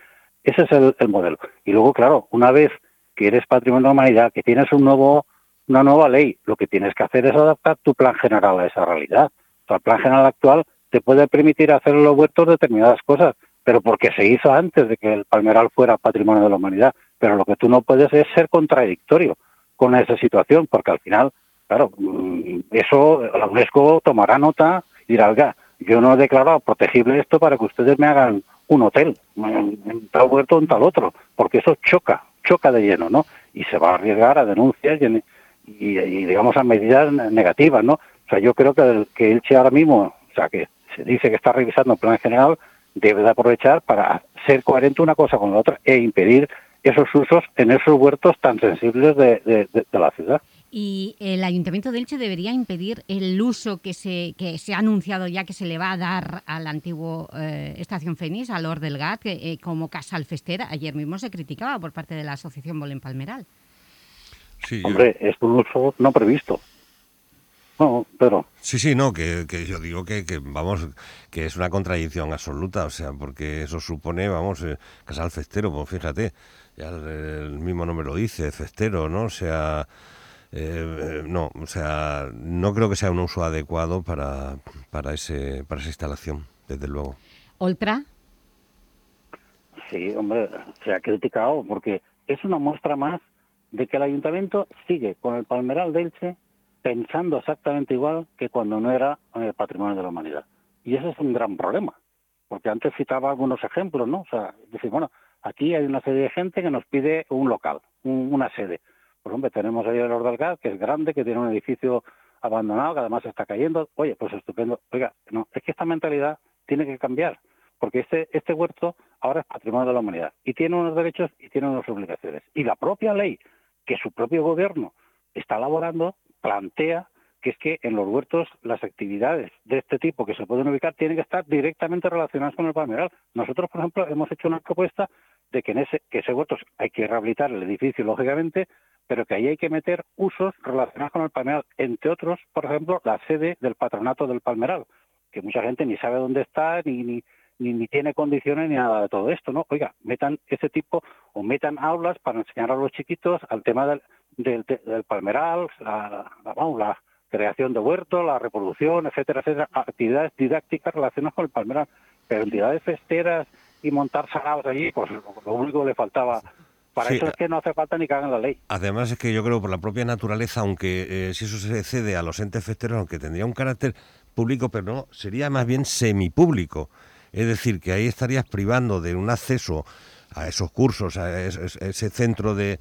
Ese es el, modelo. Y luego, claro, una vez que eres patrimonio de la humanidad, que tienes un nuevo, una nueva ley, lo que tienes que hacer es adaptar tu plan general a esa realidad. O sea, el plan general actual te puede permitir hacer en los huertos determinadas cosas, pero porque se hizo antes de que el palmeral fuera patrimonio de la humanidad. Pero lo que tú no puedes es ser contradictorio con esa situación, porque al final, claro, mm, eso la UNESCO tomará nota y dirá, oiga, yo no he declarado protegible esto para que ustedes me hagan un hotel en tal huerto en tal otro, porque eso choca, choca de lleno, ¿no? Y se va a arriesgar a denuncias y, digamos, a medidas negativas, ¿no? O sea, yo creo que el que Elche ahora mismo, o sea, que se dice que está revisando el plan general, debe de aprovechar para ser coherente una cosa con la otra e impedir esos usos en esos huertos tan sensibles de, la ciudad. Y el Ayuntamiento de Elche debería impedir el uso que se, que se ha anunciado ya que se le va a dar a la antigua eh, Estación Fénix, al Lord del Gat, eh, como casa alfestera. Ayer mismo se criticaba por parte de la Asociación Bolén Palmeral. Sí, Hombre, es un uso no previsto. No, pero... Sí, sí, no, que, yo digo que, vamos, que es una contradicción absoluta, o sea, porque eso supone, vamos, eh, casa alfestero, pues fíjate, ya el, mismo nombre lo dice, festero, ¿no? O sea, eh, no, o sea, no creo que sea un uso adecuado para, para, ese, para esa instalación, desde luego. ¿Oltra? Sí, hombre, se ha criticado porque es una muestra más de que el ayuntamiento sigue con el Palmeral de Elche pensando exactamente igual que cuando no era el patrimonio de la humanidad. Y ese es un gran problema, porque antes citaba algunos ejemplos, ¿no? O sea, decir, bueno, aquí hay una serie de gente que nos pide un local, una sede. Por ejemplo, tenemos ahí el Ordalgar, que es grande, que tiene un edificio abandonado, que además está cayendo. Oye, pues estupendo. Oiga, no, es que esta mentalidad tiene que cambiar porque este, este huerto ahora es patrimonio de la humanidad y tiene unos derechos y tiene unas obligaciones. Y la propia ley que su propio gobierno está elaborando plantea que es que en los huertos las actividades de este tipo que se pueden ubicar tienen que estar directamente relacionadas con el palmeral. Nosotros, por ejemplo, hemos hecho una propuesta de que en ese, que ese huerto hay que rehabilitar el edificio, lógicamente, pero que ahí hay que meter usos relacionados con el palmeral, entre otros, por ejemplo, la sede del patronato del palmeral, que mucha gente ni sabe dónde está, ni, ni, ni, tiene condiciones ni nada de todo esto, ¿no? Oiga, metan ese tipo o metan aulas para enseñar a los chiquitos al tema del, del, palmeral, la, la, creación de huertos, la reproducción, etcétera, etcétera, actividades didácticas relacionadas con el palmeral, pero entidades festeras y montar salados allí, pues lo único que le faltaba para eso es que no hace falta ni que hagan la ley. Además es que yo creo por la propia naturaleza, aunque eh, si eso se cede a los entes festeros, aunque tendría un carácter público, pero no, sería más bien semipúblico. Es decir, que ahí estarías privando de un acceso a esos cursos, a ese centro de,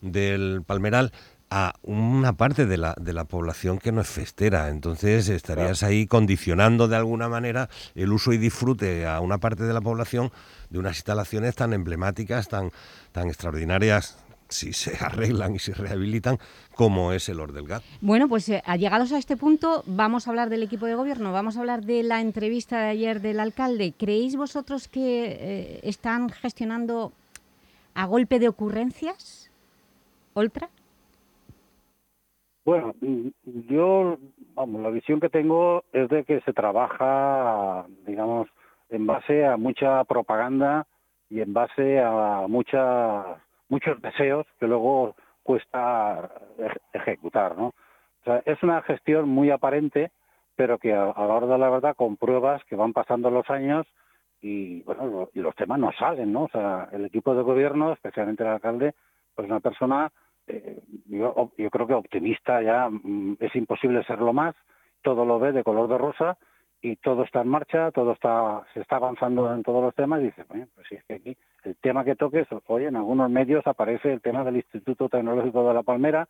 del Palmeral, a una parte de la, de la población que no es festera. Entonces estarías ahí condicionando de alguna manera el uso y disfrute a una parte de la población de unas instalaciones tan emblemáticas, tan, tan extraordinarias si se arreglan y se rehabilitan, como es el Ordelgat. Bueno, pues eh, llegados a este punto, vamos a hablar del equipo de gobierno, vamos a hablar de la entrevista de ayer del alcalde. ¿Creéis vosotros que eh, están gestionando a golpe de ocurrencias? ¿Oltra? Bueno, yo, vamos, la visión que tengo es de que se trabaja, digamos, en base a mucha propaganda y en base a mucha muchos deseos que luego cuesta ejecutar, ¿no? O sea, es una gestión muy aparente, pero que a, la hora de la verdad con pruebas que van pasando los años y bueno, y los temas no salen, ¿no? O sea, el equipo de gobierno, especialmente el alcalde, pues una persona, eh, yo, yo, creo que optimista ya, mm, es imposible serlo más, todo lo ve de color de rosa y todo está en marcha, todo está, se está avanzando en todos los temas y dice, bueno, pues si es que aquí el tema que toques, oye, en algunos medios aparece el tema del Instituto Tecnológico de la Palmera,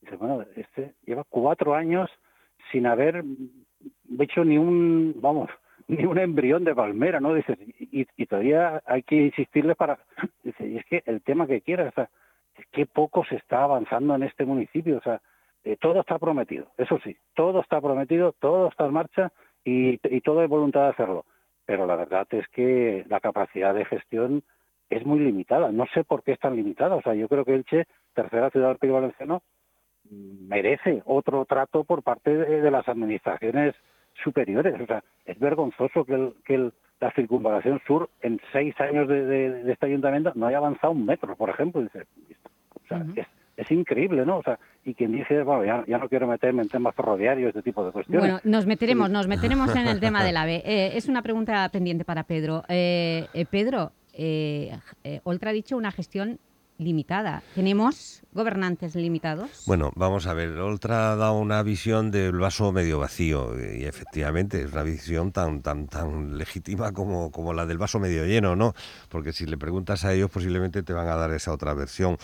dice, bueno, este lleva cuatro años sin haber hecho ni un, vamos, ni un embrión de palmera, ¿no? Dice, y, todavía hay que insistirle para, dice, y es que el tema que quiera, o sea, que poco se está avanzando en este municipio, o sea, eh, todo está prometido, eso sí, todo está prometido, todo está en marcha y, todo hay voluntad de hacerlo, pero la verdad es que la capacidad de gestión es muy limitada. No sé por qué es tan limitada. O sea, yo creo que Elche, tercera ciudad del Valenciano, merece otro trato por parte de, las administraciones superiores. O sea, es vergonzoso que, el, que la circunvalación sur en seis años de, este ayuntamiento no haya avanzado un metro, por ejemplo. Dice, o sea, es, increíble, ¿no? O sea, y quien dice, bueno, ya, no quiero meterme en temas ferroviarios, este tipo de cuestiones. Bueno, nos meteremos, nos meteremos en el tema del AVE. Eh, es una pregunta pendiente para Pedro. Eh, eh Pedro, eh, eh, Oltra ha dicho una gestión limitada. ¿Tenemos gobernantes limitados? Bueno, vamos a ver. Oltra ha dado una visión del vaso medio vacío y efectivamente es una visión tan tan tan legítima como, como la del vaso medio lleno, ¿no? Porque si le preguntas a ellos posiblemente te van a dar esa otra versión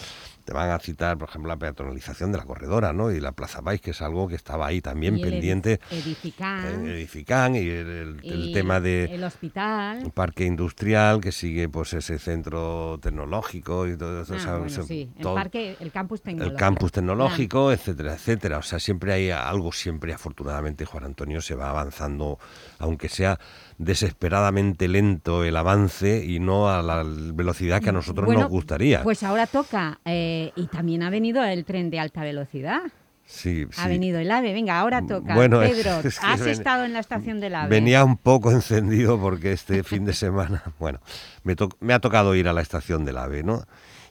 te van a citar, por ejemplo, la peatonalización de la corredora, ¿no? Y la Plaza Baix, que es algo que estaba ahí también pendiente. El edificán. El edificán y el, tema de... El hospital. parque industrial, que sigue pues ese centro tecnológico y todo eso. Ah, sí. el parque, el campus tecnológico. El campus tecnológico, etcétera, etcétera. O sea, siempre hay algo, siempre afortunadamente Juan Antonio se va avanzando, aunque sea desesperadamente lento el avance y no a la velocidad que a nosotros nos gustaría. Pues ahora toca, eh, y también ha venido el tren de alta velocidad. Sí, Ha sí. venido el AVE. Venga, ahora toca. Bueno, Pedro, es que has ven- estado en la estación del AVE. Venía un poco encendido porque este fin de semana, bueno, me, to- me ha tocado ir a la estación del AVE, ¿no?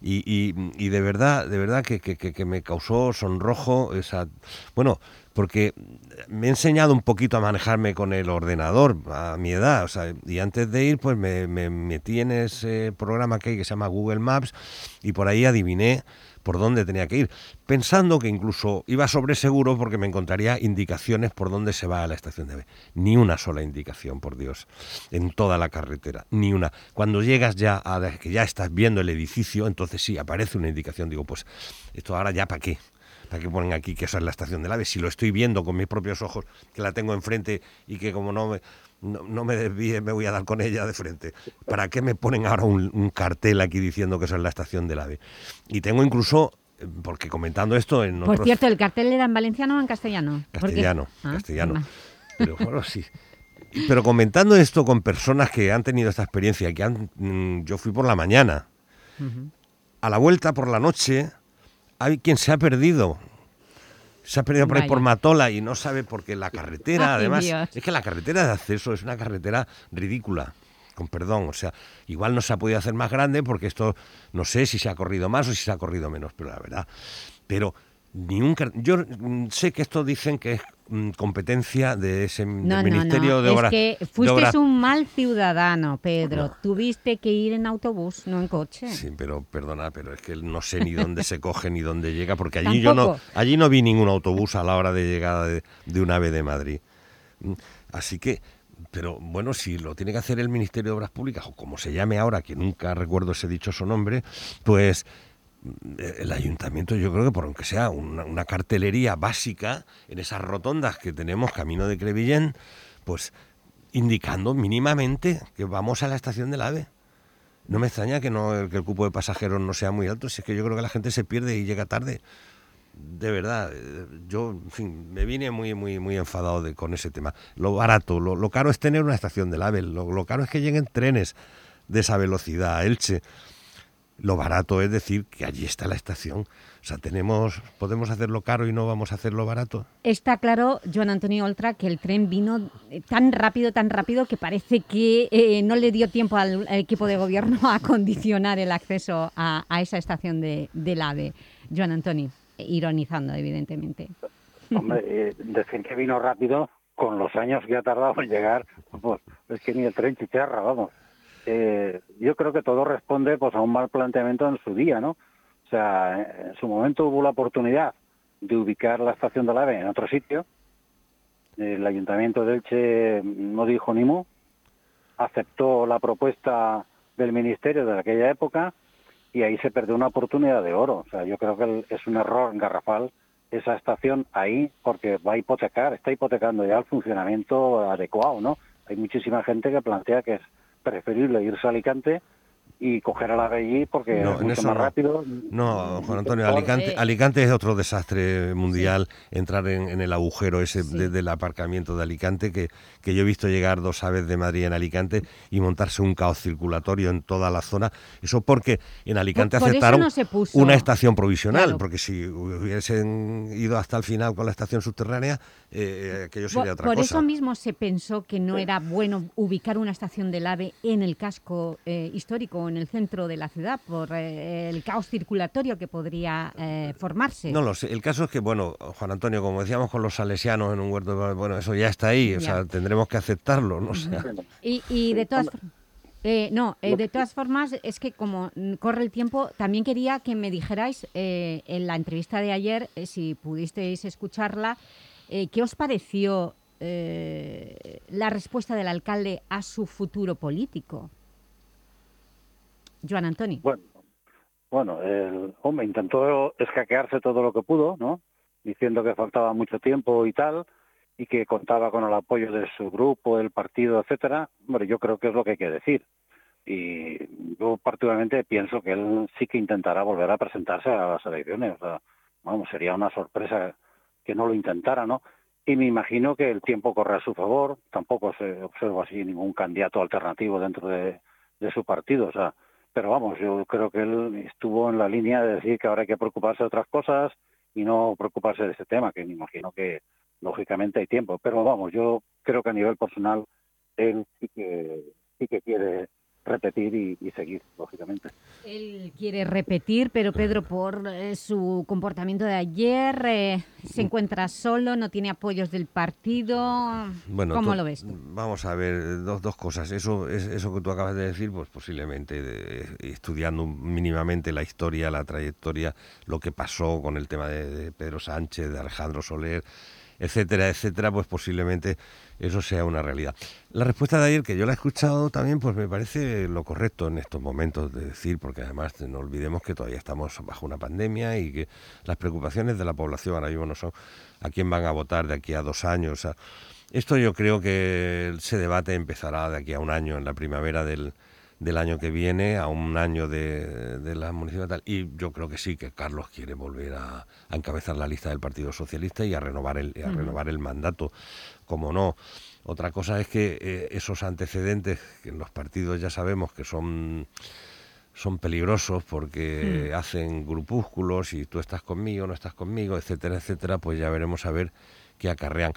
Y, y- y de verdad, de verdad que, que- me causó sonrojo esa... Bueno, porque me he enseñado un poquito a manejarme con el ordenador a mi edad, o sea, y antes de ir pues me, me metí en ese programa que hay que se llama Google Maps y por ahí adiviné por dónde tenía que ir, pensando que incluso iba sobre seguro porque me encontraría indicaciones por dónde se va a la estación de AVE. Ni una sola indicación, por Dios, en toda la carretera, ni una. Cuando llegas ya a que ya estás viendo el edificio, entonces sí aparece una indicación. Digo, pues esto ahora ya para qué. ¿Para qué ponen aquí que esa es la estación del AVE? Si lo estoy viendo con mis propios ojos, que la tengo enfrente y que como no me, no, no me desvíe me voy a dar con ella de frente. ¿Para qué me ponen ahora un, un cartel aquí diciendo que esa es la estación del AVE? Y tengo incluso, porque comentando esto en Por otros... cierto, ¿el cartel era en valenciano o en castellano? Castellano, Ah, castellano. Pero bueno, sí. Pero comentando esto con personas que han tenido esta experiencia, que han, mm, yo fui por la mañana, a la vuelta por la noche, hay quien se ha perdido. Se ha perdido por ahí por Matola y no sabe porque la carretera, Ay, además, Dios. es que la carretera de acceso es una carretera ridícula, con perdón. O sea, igual no se ha podido hacer más grande porque esto, no sé si se ha corrido más o si se ha corrido menos, pero la verdad. Pero ni un yo mm, sé que esto dicen que es competencia de ese No, del no, Ministerio no. de Obras. es que fuiste un mal ciudadano, Pedro. Tuviste que ir en autobús, no en coche. Sí, pero perdona, pero es que no sé ni dónde se coge ni dónde llega, porque allí yo no, allí no vi ningún autobús a la hora de llegada de, de un ave de Madrid. Mm, Así que, pero bueno, si lo tiene que hacer el Ministerio de Obras Públicas, o como se llame ahora, que nunca recuerdo ese dichoso nombre, pues mm, el ayuntamiento yo creo que por aunque sea una, cartelería básica en esas rotondas que tenemos camino de Crevillén, pues indicando mínimamente que vamos a la estación del AVE. No me extraña que, no, que el cupo de pasajeros no sea muy alto, si es que yo creo que la gente se pierde y llega tarde. De verdad, eh, yo en fin, me vine muy muy muy enfadado con ese tema. Lo barato, lo, lo caro es tener una estación del AVE, lo, lo caro es que lleguen trenes de esa velocidad a Elche. Lo barato es decir que allí está la estación. O sea, tenemos, podemos hacerlo caro y no vamos a hacerlo barato. Está claro, Joan Antonio Oltra, que el tren vino eh, tan rápido, tan rápido, que parece que eh, no le dio tiempo al, al equipo de gobierno a condicionar el acceso a, a esa estación de, del AVE. Joan Antonio, ironizando, evidentemente. Hombre, eh, decir que vino rápido, con los años que ha tardado en llegar, pues es que ni el tren chicharra, vamos. Eh, yo creo que todo responde pues a un mal planteamiento en su día, ¿no? O sea, en su momento hubo la oportunidad de ubicar la estación del AVE en otro sitio. El ayuntamiento de Elche no dijo ni mu, aceptó la propuesta del ministerio de aquella época y ahí se perdió una oportunidad de oro. O sea, yo creo que es un error garrafal esa estación ahí porque va a hipotecar, está hipotecando ya el funcionamiento adecuado, ¿no? Hay muchísima gente que plantea que es preferible irse a Alicante y coger a la allí porque No, es en mucho eso más no. rápido. No, Juan Antonio. Alicante, Eh. Alicante es otro desastre mundial, entrar en, en el agujero ese de- del aparcamiento de Alicante, que, que yo he visto llegar dos aves de Madrid en Alicante y montarse un caos circulatorio en toda la zona. Eso porque en Alicante Por- por aceptaron no se puso. una estación provisional, Claro. porque si hubiesen ido hasta el final con la estación subterránea, eh, aquello sería Por, otra por cosa. eso mismo se pensó que no era bueno ubicar una estación del AVE en el casco eh, histórico o en el centro de la ciudad por eh, el caos circulatorio que podría eh, formarse. No lo sé. El caso es que, bueno, Juan Antonio, como decíamos con los salesianos en un huerto, bueno, eso ya está ahí, o Ya. sea, tendremos que aceptarlo, ¿no? O sea, Y, y de todas eh, no, eh, de todas formas es que como corre el tiempo, también quería que me dijerais eh, en la entrevista de ayer, eh, si pudisteis escucharla, eh, ¿qué os pareció eh, la respuesta del alcalde a su futuro político? Joan Antoni. Bueno, bueno, el hombre intentó escaquearse todo lo que pudo, ¿no? Diciendo que faltaba mucho tiempo y tal, y que contaba con el apoyo de su grupo, el partido, etcétera. Hombre, yo creo que es lo que hay que decir. Y yo particularmente pienso que él sí que intentará volver a presentarse a las elecciones. O sea, vamos, sería una sorpresa que no lo intentara, ¿no? Y me imagino que el tiempo corre a su favor. Tampoco se observa así ningún candidato alternativo dentro de, de su partido. O sea, pero vamos, yo creo que él estuvo en la línea de decir que ahora hay que preocuparse de otras cosas y no preocuparse de ese tema, que me imagino que lógicamente hay tiempo. Pero vamos, yo creo que a nivel personal él sí que, sí que quiere repetir y, seguir, lógicamente. Él quiere repetir, pero Pedro, por eh, su comportamiento de ayer, eh, se mm. encuentra solo, no tiene apoyos del partido. Bueno, ¿Cómo lo ves Vamos a ver, dos, dos cosas. Eso, es, eso que tú acabas de decir, pues posiblemente estudiando mínimamente la historia, la trayectoria, lo que pasó con el tema de Pedro Sánchez, de Alejandro Soler, etcétera, etcétera, pues posiblemente eso sea una realidad. La respuesta de ayer, que yo la he escuchado también, pues me parece lo correcto en estos momentos de decir, porque además no olvidemos que todavía estamos bajo una pandemia y que las preocupaciones de la población ahora mismo no son a quién van a votar de aquí a dos años. esto yo creo que ese debate empezará de aquí a un año, en la primavera del, del año que viene a un año de, de la municipalidad. Y yo creo que sí, que Carlos quiere volver a, encabezar la lista del Partido Socialista y a renovar el, a renovar el mandato, como no. Otra cosa es que eh, esos antecedentes que en los partidos ya sabemos que son son peligrosos porque hacen grupúsculos y tú estás conmigo, no estás conmigo, etcétera, etcétera, pues ya veremos a ver qué acarrean.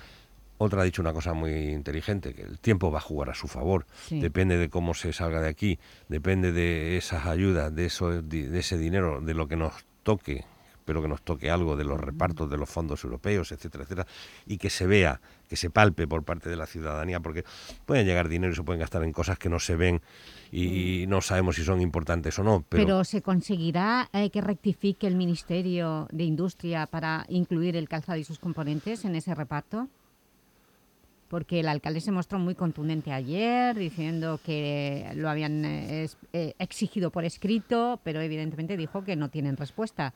Otra ha dicho una cosa muy inteligente, que el tiempo va a jugar a su favor. Depende de cómo se salga de aquí, depende de esas ayudas, de, eso, de ese dinero, de lo que nos toque, espero que nos toque algo de los repartos de los fondos europeos, etcétera, etcétera, y que se vea, que se palpe por parte de la ciudadanía, porque pueden llegar dinero y se pueden gastar en cosas que no se ven y no sabemos si son importantes o no. Pero, ¿se conseguirá eh, que rectifique el Ministerio de Industria para incluir el calzado y sus componentes en ese reparto? porque el alcalde se mostró muy contundente ayer, diciendo que lo habían eh, eh, exigido por escrito, pero evidentemente dijo que no tienen respuesta.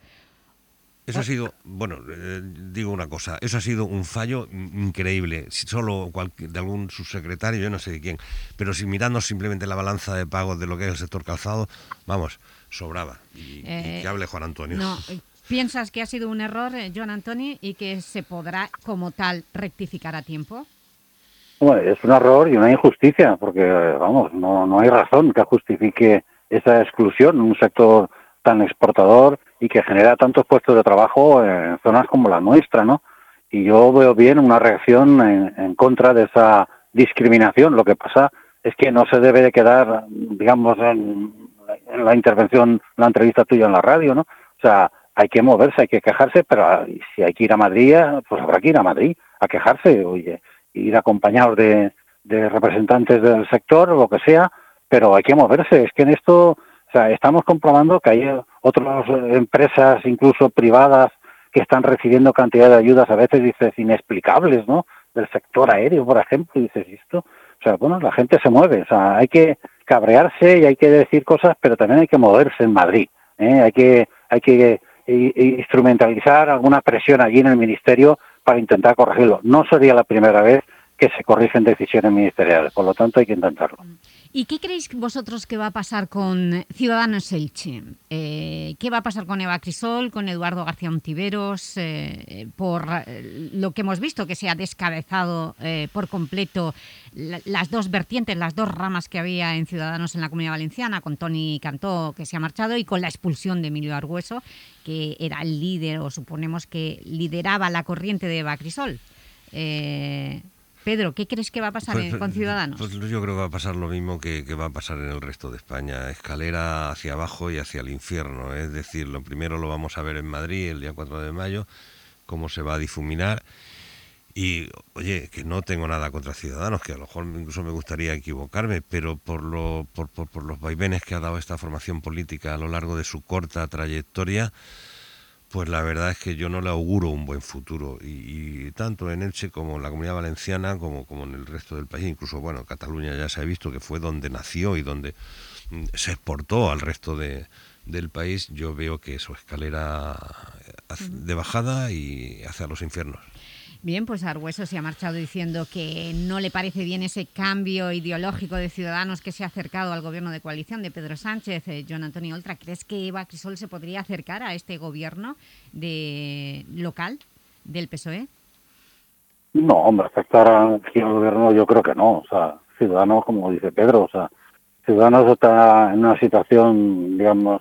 Eso ha sido, bueno, eh, digo una cosa, eso ha sido un fallo increíble, solo de algún subsecretario, yo no sé de quién, pero si mirando simplemente la balanza de pagos de lo que es el sector calzado, vamos, sobraba. Y, que hable Juan Antonio. No, ¿Piensas que ha sido un error, Juan Antonio, y que se podrá como tal rectificar a tiempo? es un error y una injusticia, porque, vamos, no, no hay razón que justifique esa exclusión en un sector tan exportador y que genera tantos puestos de trabajo en zonas como la nuestra, ¿no? Y yo veo bien una reacción en, contra de esa discriminación. Lo que pasa es que no se debe de quedar, digamos, en, en la intervención, la entrevista tuya en la radio, ¿no? O sea, hay que moverse, hay que quejarse, pero si hay que ir a Madrid, pues habrá que ir a Madrid a quejarse. Oye, ir acompañados de, representantes del sector o lo que sea, pero hay que moverse. Es que en esto, o sea, estamos comprobando que hay otras empresas, incluso privadas, que están recibiendo cantidad de ayudas, a veces dices inexplicables, ¿no? Del sector aéreo, por ejemplo, dices esto. O sea, bueno, la gente se mueve, o sea, hay que cabrearse y hay que decir cosas, pero también hay que moverse en Madrid. ¿eh? Hay que hay que instrumentalizar alguna presión allí en el ministerio para intentar corregirlo. No sería la primera vez que se corrigen decisiones ministeriales, por lo tanto hay que intentarlo. ¿Y qué creéis vosotros que va a pasar con Ciudadanos Elche? Eh, ¿Qué va a pasar con Eva Crisol, con Eduardo García Ontiveros, eh, por eh, lo que hemos visto, que se ha descabezado por completo las dos vertientes, las dos ramas que había en Ciudadanos en la Comunidad Valenciana, con Tony Cantó, que se ha marchado, y con la expulsión de Emilio Argüeso, que era el líder, o suponemos que lideraba la corriente de Eva Crisol? Pedro, ¿qué crees que va a pasar pues, con Ciudadanos? Pues yo creo que va a pasar lo mismo que, va a pasar en el resto de España, escalera hacia abajo y hacia el infierno. Es decir, lo primero lo vamos a ver en Madrid el día 4 de mayo, cómo se va a difuminar. Y, oye, que no tengo nada contra Ciudadanos, que a lo mejor incluso me gustaría equivocarme, pero por, lo, por, por los vaivenes que ha dado esta formación política a lo largo de su corta trayectoria, pues la verdad es que yo no le auguro un buen futuro y, tanto en Elche como en la Comunidad Valenciana como, como en el resto del país, incluso bueno, Cataluña ya se ha visto que fue donde nació y donde mm, se exportó al resto de, del país, yo veo que su escalera de bajada y hacia los infiernos. Bien, pues Argüeso se ha marchado diciendo que no le parece bien ese cambio ideológico de Ciudadanos que se ha acercado al gobierno de coalición de Pedro Sánchez. Eh, John Antonio Oltra, ¿crees que Eva Crisol se podría acercar a este gobierno de local del PSOE? No, hombre, afectar al gobierno yo creo que no. O sea, Ciudadanos, como dice Pedro, o sea, Ciudadanos está en una situación, digamos,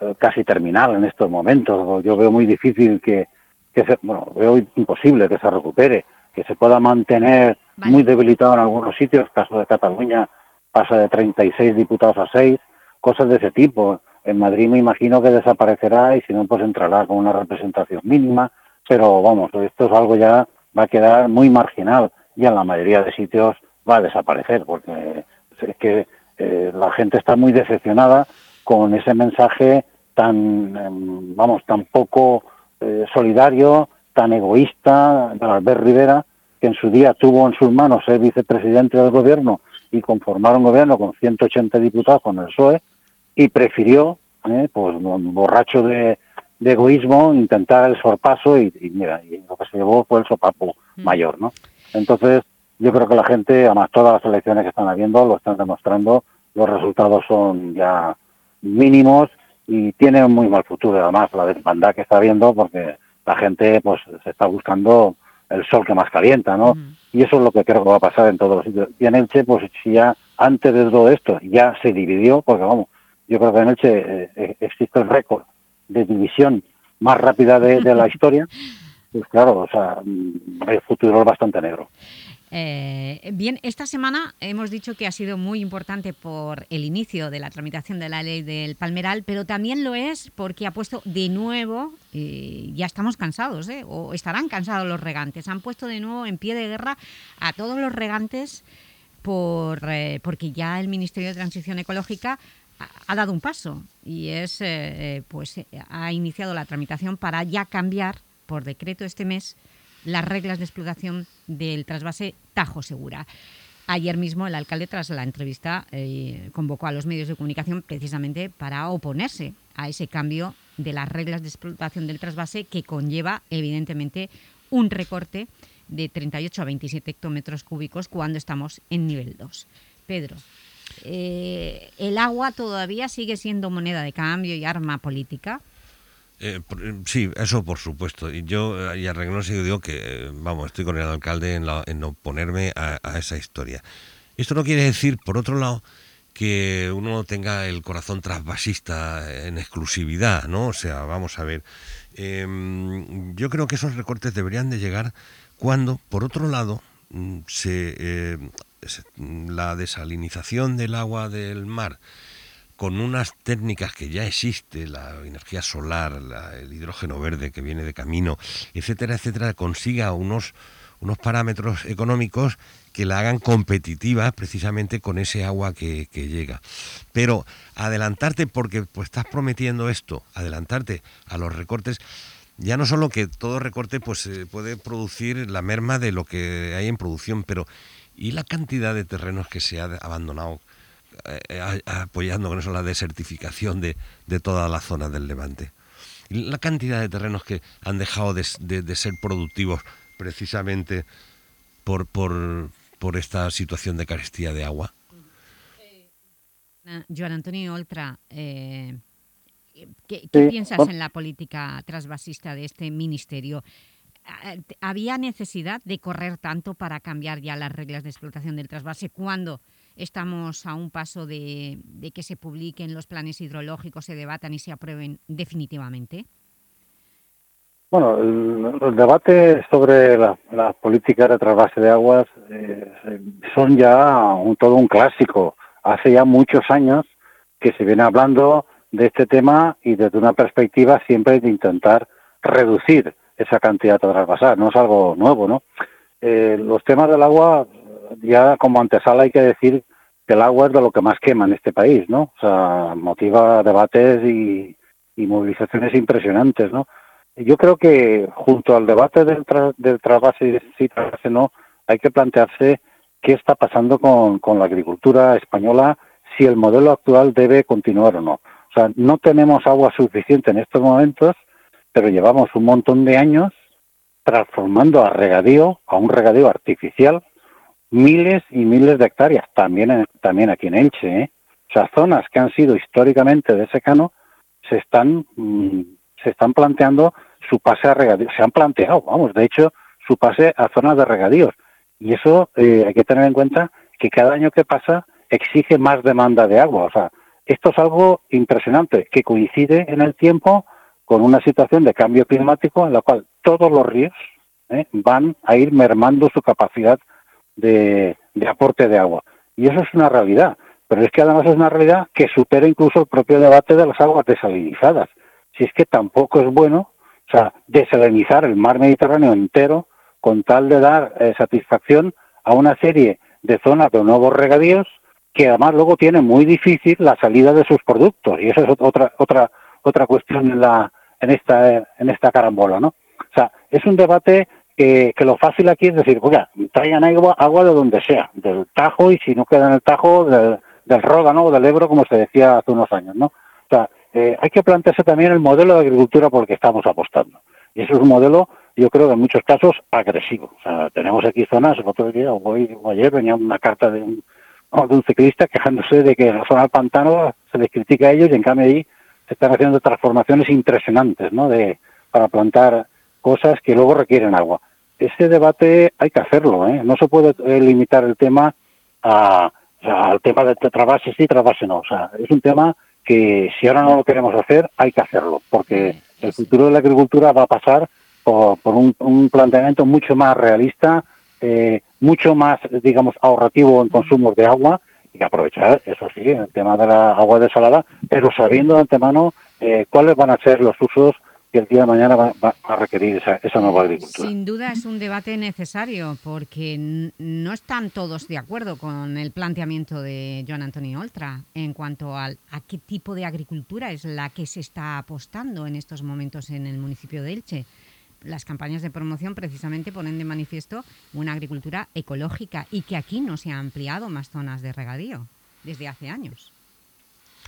eh, casi terminal en estos momentos. Yo veo muy difícil que que se, bueno, veo imposible que se recupere, que se pueda mantener muy debilitado en algunos sitios, caso de Cataluña pasa de 36 diputados a 6, cosas de ese tipo. En Madrid me imagino que desaparecerá y si no, pues entrará con una representación mínima, pero vamos, esto es algo ya va a quedar muy marginal y en la mayoría de sitios va a desaparecer, porque es que eh, la gente está muy decepcionada con ese mensaje tan, em, vamos, tan poco eh, solidario, tan egoísta de Albert Rivera, que en su día tuvo en sus manos ser vicepresidente del gobierno y conformar un gobierno con 180 diputados con el PSOE, y prefirió, eh, pues borracho de, egoísmo, intentar el sorpaso y, mira, y lo que se llevó fue el sopapo mm. mayor, ¿no? Entonces, yo creo que la gente, además todas las elecciones que están habiendo, lo están demostrando, los resultados son ya mínimos y tienen muy mal futuro, además, la desbandada que está habiendo, porque la gente pues se está buscando el sol que más calienta, ¿no? Y eso es lo que creo que va a pasar en todos los sitios. Y en Elche, pues si ya antes de todo esto ya se dividió, porque vamos, yo creo que en Elche eh, eh, existe el récord de división más rápida de, de la historia, pues claro, o sea, mm, el futuro es bastante negro. Eh, bien, esta semana hemos dicho que ha sido muy importante por el inicio de la tramitación de la ley del Palmeral, pero también lo es porque ha puesto de nuevo, eh, ya estamos cansados, ¿eh? o estarán cansados los regantes, han puesto de nuevo en pie de guerra a todos los regantes por, porque ya el Ministerio de Transición Ecológica ha, dado un paso y es, pues, ha iniciado la tramitación para ya cambiar por decreto este mes las reglas de explotación del trasvase Tajo Segura. Ayer mismo el alcalde, tras la entrevista, eh, convocó a los medios de comunicación precisamente para oponerse a ese cambio de las reglas de explotación del trasvase que conlleva, evidentemente, un recorte de 38 a 27 hectómetros cúbicos cuando estamos en nivel 2. Pedro, eh, ¿el agua todavía sigue siendo moneda de cambio y arma política? Eh, eh, sí, eso por supuesto. Y yo, eh, y arreglo si digo que, vamos, estoy con el alcalde en, oponerme a, esa historia. Esto no quiere decir, por otro lado, que uno tenga el corazón trasvasista en exclusividad, ¿no? O sea, vamos a ver. Em, yo creo que esos recortes deberían de llegar cuando, por otro lado, mm, se, la desalinización del agua del mar con unas técnicas que ya existe, la energía solar, el hidrógeno verde que viene de camino, etcétera, etcétera, consiga unos, unos parámetros económicos que la hagan competitiva precisamente con ese agua que, llega. Pero adelantarte porque pues, estás prometiendo esto, adelantarte a los recortes, ya no solo que todo recorte pues puede producir la merma de lo que hay en producción, pero ¿y la cantidad de terrenos que se ha abandonado eh, apoyando con eso la desertificación de, de toda la zona del Levante. Y la cantidad de terrenos que han dejado de, ser productivos precisamente por, por, por, esta situación de carestía de agua. Eh, Joan Antonio Oltra, eh, ¿qué, piensas en la política trasvasista de este ministerio? ¿Había necesidad de correr tanto para cambiar ya las reglas de explotación del trasvase cuando Estamos a un paso de, que se publiquen los planes hidrológicos, se debatan y se aprueben definitivamente. Bueno, el, debate sobre las la políticas de trasvase de aguas eh, son ya todo un clásico. Hace ya muchos años que se viene hablando de este tema y desde una perspectiva siempre de intentar reducir esa cantidad de trasvasar. No es algo nuevo, ¿no? Eh, los temas del agua ya como antesala hay que decir que el agua es de lo que más quema en este país, ¿no? O sea, motiva debates y, movilizaciones impresionantes, ¿no? Yo creo que junto al debate del, del trasvase y si trasvase no, hay que plantearse qué está pasando con, con la agricultura española, si el modelo actual debe continuar o no. O sea, no tenemos agua suficiente en estos momentos, pero llevamos un montón de años transformando a regadío, a un regadío artificial, miles y miles de hectáreas, también, también aquí en Elche. ¿eh? O sea, zonas que han sido históricamente de secano se están, mm, se están planteando su pase a regadíos. Se han planteado, vamos, de hecho, su pase a zonas de regadíos. Y eso eh, hay que tener en cuenta que cada año que pasa exige más demanda de agua. O sea, esto es algo impresionante que coincide en el tiempo con una situación de cambio climático en la cual todos los ríos ¿eh? van a ir mermando su capacidad de, de aporte de agua. Y eso es una realidad. Pero es que además es una realidad que supera incluso el propio debate de las aguas desalinizadas. Si es que tampoco es bueno, o sea, desalinizar el mar Mediterráneo entero con tal de dar eh, satisfacción a una serie de zonas de nuevos regadíos que además luego tienen muy difícil la salida de sus productos y esa es otra otra otra cuestión en la en esta en esta carambola, ¿no? O sea, es un debate que, lo fácil aquí es decir, oiga, traigan agua, agua de donde sea, del Tajo y si no queda en el Tajo del, del Ródano o del Ebro, como se decía hace unos años, ¿no? O sea, eh, hay que plantearse también el modelo de agricultura por el que estamos apostando. Y eso es un modelo, yo creo que en muchos casos agresivo. O sea, tenemos aquí zonas, el otro día hoy, o ayer venía una carta de un, de un ciclista quejándose de que en la zona del pantano se les critica a ellos y en cambio ahí se están haciendo transformaciones impresionantes, ¿no? De, para plantar cosas que luego requieren agua. Ese debate hay que hacerlo, ¿eh? No se puede eh, limitar el tema a, al tema de trasvase sí, trasvase no. O sea, es un tema que si ahora no lo queremos hacer, hay que hacerlo, porque el futuro de la agricultura va a pasar por, un, planteamiento mucho más realista, eh, mucho más, digamos, ahorrativo en consumos de agua y aprovechar, eso sí, el tema de la agua desalada, pero sabiendo de antemano eh, cuáles van a ser los usos que el día de mañana va, a requerir esa, nueva agricultura. Sin duda es un debate necesario porque no están todos de acuerdo con el planteamiento de Joan Antonio Oltra en cuanto a, a qué tipo de agricultura es la que se está apostando en estos momentos en el municipio de Elche. Las campañas de promoción precisamente ponen de manifiesto una agricultura ecológica y que aquí no se han ampliado más zonas de regadío desde hace años.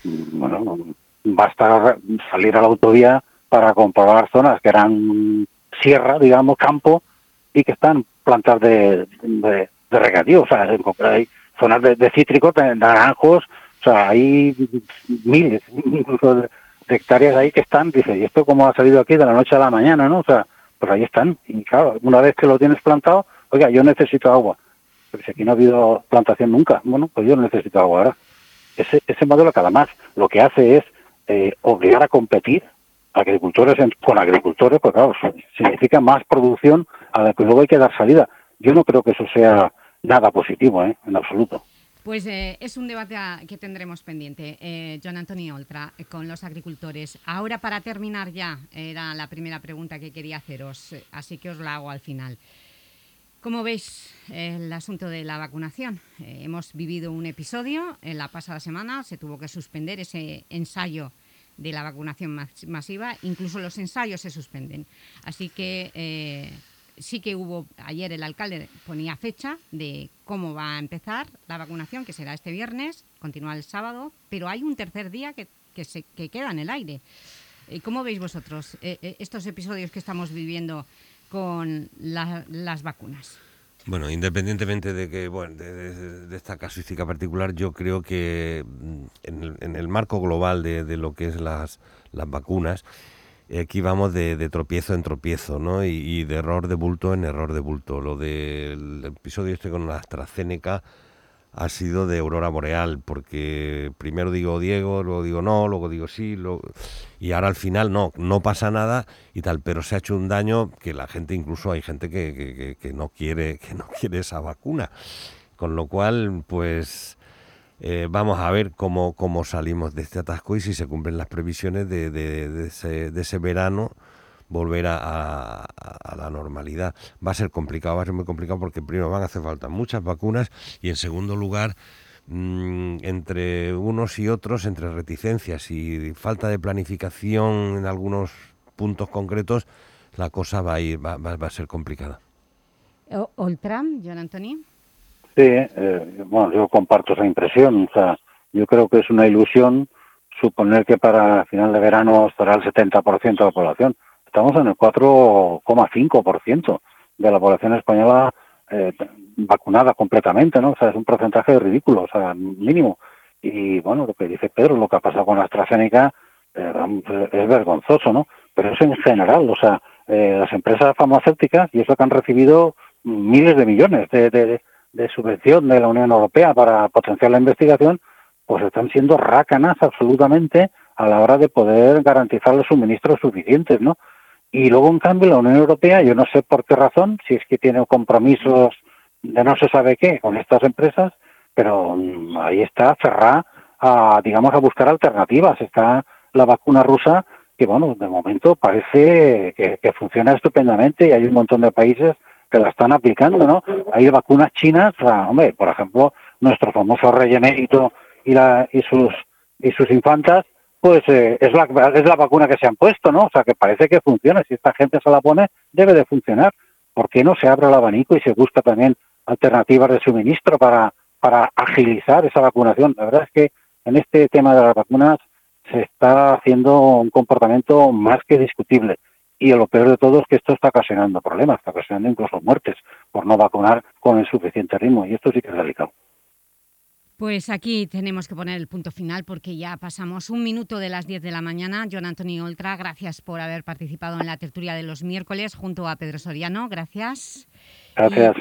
Bueno, basta salir a la autovía para comprobar zonas que eran sierra, digamos, campo, y que están plantas de, de, regadío. O sea, hay zonas de, cítricos, de naranjos, o sea, hay miles, de hectáreas ahí que están, dice, ¿y esto cómo ha salido aquí de la noche a la mañana, no? O sea, pues ahí están. Y claro, una vez que lo tienes plantado, oiga, yo necesito agua. Pero si aquí no ha habido plantación nunca, bueno, pues yo necesito agua ahora. Ese, ese modelo que además lo que hace es eh, obligar a competir agricultores con agricultores, pues claro, significa más producción a la que luego hay que dar salida. Yo no creo que eso sea nada positivo, ¿eh? en absoluto. Pues eh, es un debate que tendremos pendiente, eh, John Antonio Oltra, eh, con los agricultores. Ahora, para terminar ya, era la primera pregunta que quería haceros, así que os la hago al final. ¿Cómo veis el asunto de la vacunación? hemos vivido un episodio en la pasada semana, se tuvo que suspender ese ensayo de la vacunación masiva, incluso los ensayos se suspenden. Así que eh, sí que hubo, ayer el alcalde ponía fecha de cómo va a empezar la vacunación, que será este viernes, continúa el sábado, pero hay un tercer día que, que, se, que queda en el aire. Eh, ¿Cómo veis vosotros eh, estos episodios que estamos viviendo con las vacunas? Bueno, independientemente de que bueno, de, esta casuística particular, yo creo que mm, en el, marco global de, lo que es las, las vacunas, aquí vamos de, tropiezo en tropiezo, ¿no? Y, de error de bulto en error de bulto. Lo del episodio este con la AstraZeneca ha sido de aurora boreal, porque primero digo Diego, luego digo no, luego digo sí, y ahora al final no, no pasa nada y tal, pero se ha hecho un daño que la gente, incluso hay gente que, que, no quiere, que no quiere esa vacuna. Con lo cual, pues eh, vamos a ver cómo, cómo salimos de este atasco y si se cumplen las previsiones de, de ese verano volver a, la normalidad. Va a ser complicado, va a ser muy complicado porque primero van a hacer falta muchas vacunas y en segundo lugar mm, entre unos y otros, entre reticencias y falta de planificación en algunos puntos concretos, la cosa va a ir, va, va, a ser complicada. ¿Oltram, John Anthony? Sí, eh, bueno, yo comparto esa impresión. O sea, yo creo que es una ilusión suponer que para final de verano estará el 70% de la población estamos en el 4,5% de la población española eh, vacunada completamente, ¿no? O sea, es un porcentaje ridículo, o sea, mínimo. Y bueno, lo que dice Pedro, lo que ha pasado con AstraZeneca eh, es vergonzoso, ¿no? Pero eso en general, o sea, eh, las empresas farmacéuticas, y eso que han recibido miles de millones de subvención de la Unión Europea para potenciar la investigación, pues están siendo rácanas absolutamente a la hora de poder garantizar los suministros suficientes, ¿no? Y luego, en cambio, la Unión Europea, yo no sé por qué razón, si es que tiene compromisos de no se sabe qué con estas empresas, pero mm, ahí está cerrada a, digamos, a buscar alternativas. Está la vacuna rusa, que bueno, de momento parece que, funciona estupendamente y hay un montón de países que la están aplicando, ¿no? Hay vacunas chinas, hombre, por ejemplo, nuestro famoso rey emérito y, la, y sus y sus infantas, pues eh, es, la, es la vacuna que se han puesto, ¿no? O sea, que parece que funciona. Si esta gente se la pone, debe de funcionar. ¿Por qué no se abre el abanico y se busca también alternativas de suministro para, para agilizar esa vacunación? La verdad es que en este tema de las vacunas se está haciendo un comportamiento más que discutible. Y lo peor de todo es que esto está ocasionando problemas, está ocasionando incluso muertes por no vacunar con el suficiente ritmo. Y esto sí que es delicado. Pues aquí tenemos que poner el punto final porque ya pasamos un minuto de las 10 de la mañana. John Antonio Oltra, gracias por haber participado en la tertulia de los miércoles junto a Pedro Soriano. Gracias. Gracias.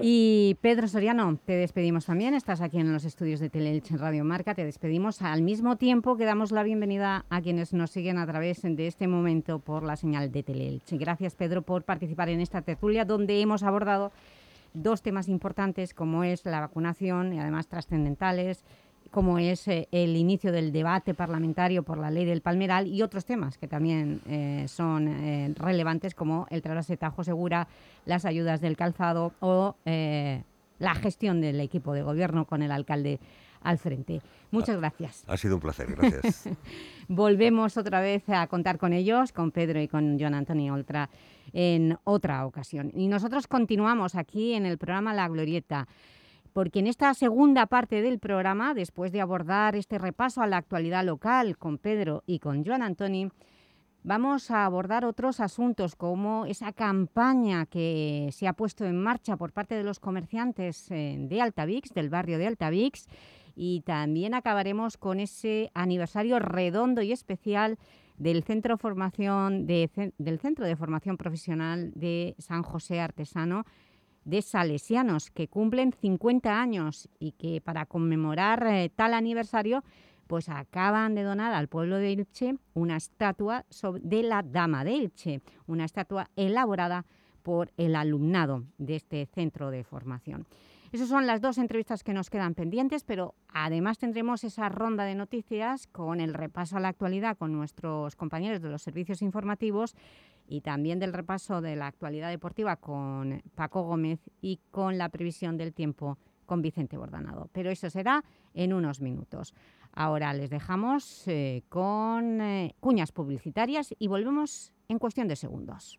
Y, Pedro Soriano, te despedimos también. Estás aquí en los estudios de Teleelch en Radio Marca. Te despedimos al mismo tiempo que damos la bienvenida a quienes nos siguen a través de este momento por la señal de Teleelch. Gracias, Pedro, por participar en esta tertulia donde hemos abordado dos temas importantes como es la vacunación y además trascendentales, como es eh, el inicio del debate parlamentario por la ley del palmeral y otros temas que también eh, son eh, relevantes como el trasvase Tajo Segura, las ayudas del calzado o la gestión del equipo de gobierno con el alcalde al frente. Muchas ah, gracias. Ha sido un placer, gracias. Volvemos otra vez a contar con ellos, con Pedro y con John Antonio Oltra en otra ocasión. Y nosotros continuamos aquí en el programa La Glorieta, porque en esta segunda parte del programa, después de abordar este repaso a la actualidad local con Pedro y con Joan Antoni, vamos a abordar otros asuntos como esa campaña que se ha puesto en marcha por parte de los comerciantes eh, de Altavix, del barrio de Altavix, y también acabaremos con ese aniversario redondo y especial del Centro, Formación del Centro de Formación Profesional de San José Artesano de Salesianos, que cumplen 50 años y que para conmemorar eh, tal aniversario pues acaban de donar al pueblo de Elche una estatua de la Dama de Elche, una estatua elaborada por el alumnado de este centro de formación. Esas son las dos entrevistas que nos quedan pendientes, pero además tendremos esa ronda de noticias con el repaso a la actualidad con nuestros compañeros de los servicios informativos y también del repaso de la actualidad deportiva con Paco Gómez y con la previsión del tiempo con Vicente Bordanado. Pero eso será en unos minutos. Ahora les dejamos eh, con eh, cuñas publicitarias y volvemos en cuestión de segundos.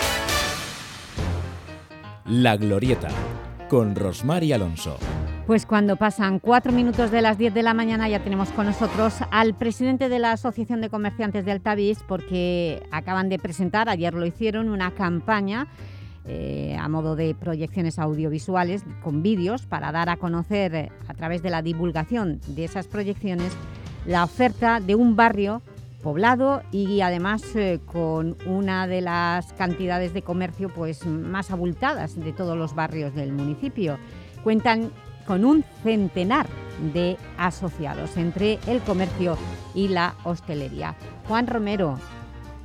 La Glorieta, con Rosmar y Alonso. Pues cuando pasan cuatro minutos de las 10 de la mañana ya tenemos con nosotros al presidente de la Asociación de Comerciantes de Altavís porque acaban de presentar, ayer lo hicieron, una campaña eh, a modo de proyecciones audiovisuales con vídeos para dar a conocer eh, a través de la divulgación de esas proyecciones la oferta de un barrio poblado y además eh, con una de las cantidades de comercio pues, más abultadas de todos los barrios del municipio. Cuentan con un centenar de asociados entre el comercio y la hostelería. Juan Romero,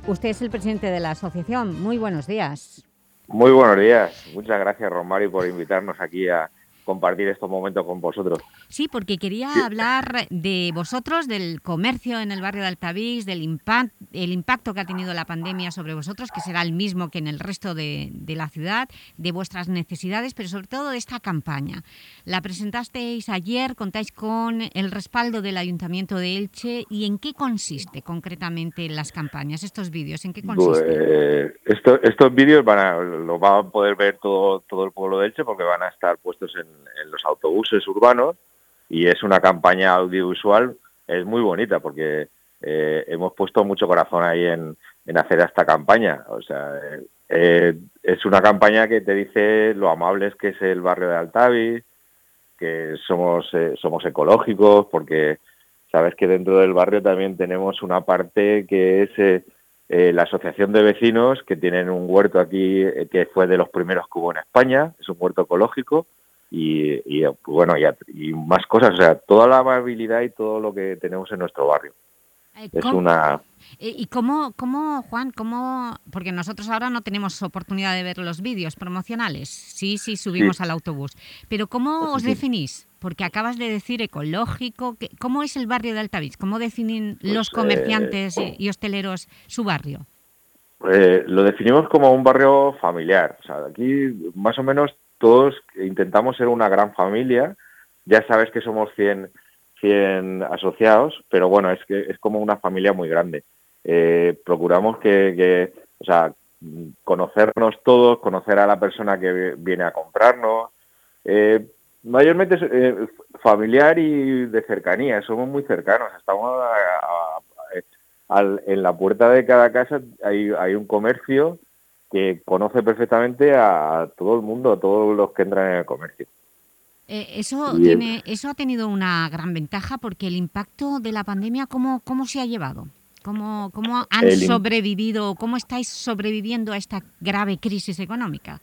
usted es el presidente de la asociación. Muy buenos días. Muy buenos días. Muchas gracias, Romario, por invitarnos aquí a, compartir estos momentos con vosotros. Sí, porque quería hablar de vosotros, del comercio en el barrio de Altavix, del impact, el impacto que ha tenido la pandemia sobre vosotros, que será el mismo que en el resto de, la ciudad, de vuestras necesidades, pero sobre todo de esta campaña. La presentasteis ayer, contáis con el respaldo del Ayuntamiento de Elche, ¿y en qué consiste concretamente las campañas, estos vídeos? ¿En qué consiste? Pues, estos vídeos van a, los va a poder ver todo, todo el pueblo de Elche porque van a estar puestos en en los autobuses urbanos y es una campaña audiovisual, es muy bonita porque eh, hemos puesto mucho corazón ahí en, hacer esta campaña. O sea, eh, es una campaña que te dice lo amables que es el barrio de Altavi, que somos, eh, somos ecológicos, porque sabes que dentro del barrio también tenemos una parte que es la Asociación de Vecinos, que tienen un huerto aquí que fue de los primeros que hubo en España, es un huerto ecológico, y, bueno, y, más cosas, o sea, toda la amabilidad y todo lo que tenemos en nuestro barrio. Eh, es una... Eh, ¿Y cómo, cómo, Juan, cómo...? Porque nosotros ahora no tenemos oportunidad de ver los vídeos promocionales. Sí, sí, subimos al autobús. Pero ¿cómo os definís? Porque acabas de decir ecológico. ¿Cómo es el barrio de Altavix? ¿Cómo definen pues, los comerciantes eh, y hosteleros su barrio? lo definimos como un barrio familiar. O sea, aquí más o menos todos intentamos ser una gran familia. Ya sabes que somos 100, 100 asociados, pero bueno, es que es como una familia muy grande. Eh, procuramos que, o sea, conocernos todos, conocer a la persona que viene a comprarnos. Eh, mayormente eh, familiar y de cercanía, somos muy cercanos, estamos en la puerta de cada casa, hay un comercio que conoce perfectamente a todo el mundo, a todos los que entran en el comercio. Eh, eso, tiene, eso ha tenido una gran ventaja porque el impacto de la pandemia, ¿cómo, cómo se ha llevado? ¿Cómo, cómo han sobrevivido, cómo estáis sobreviviendo a esta grave crisis económica?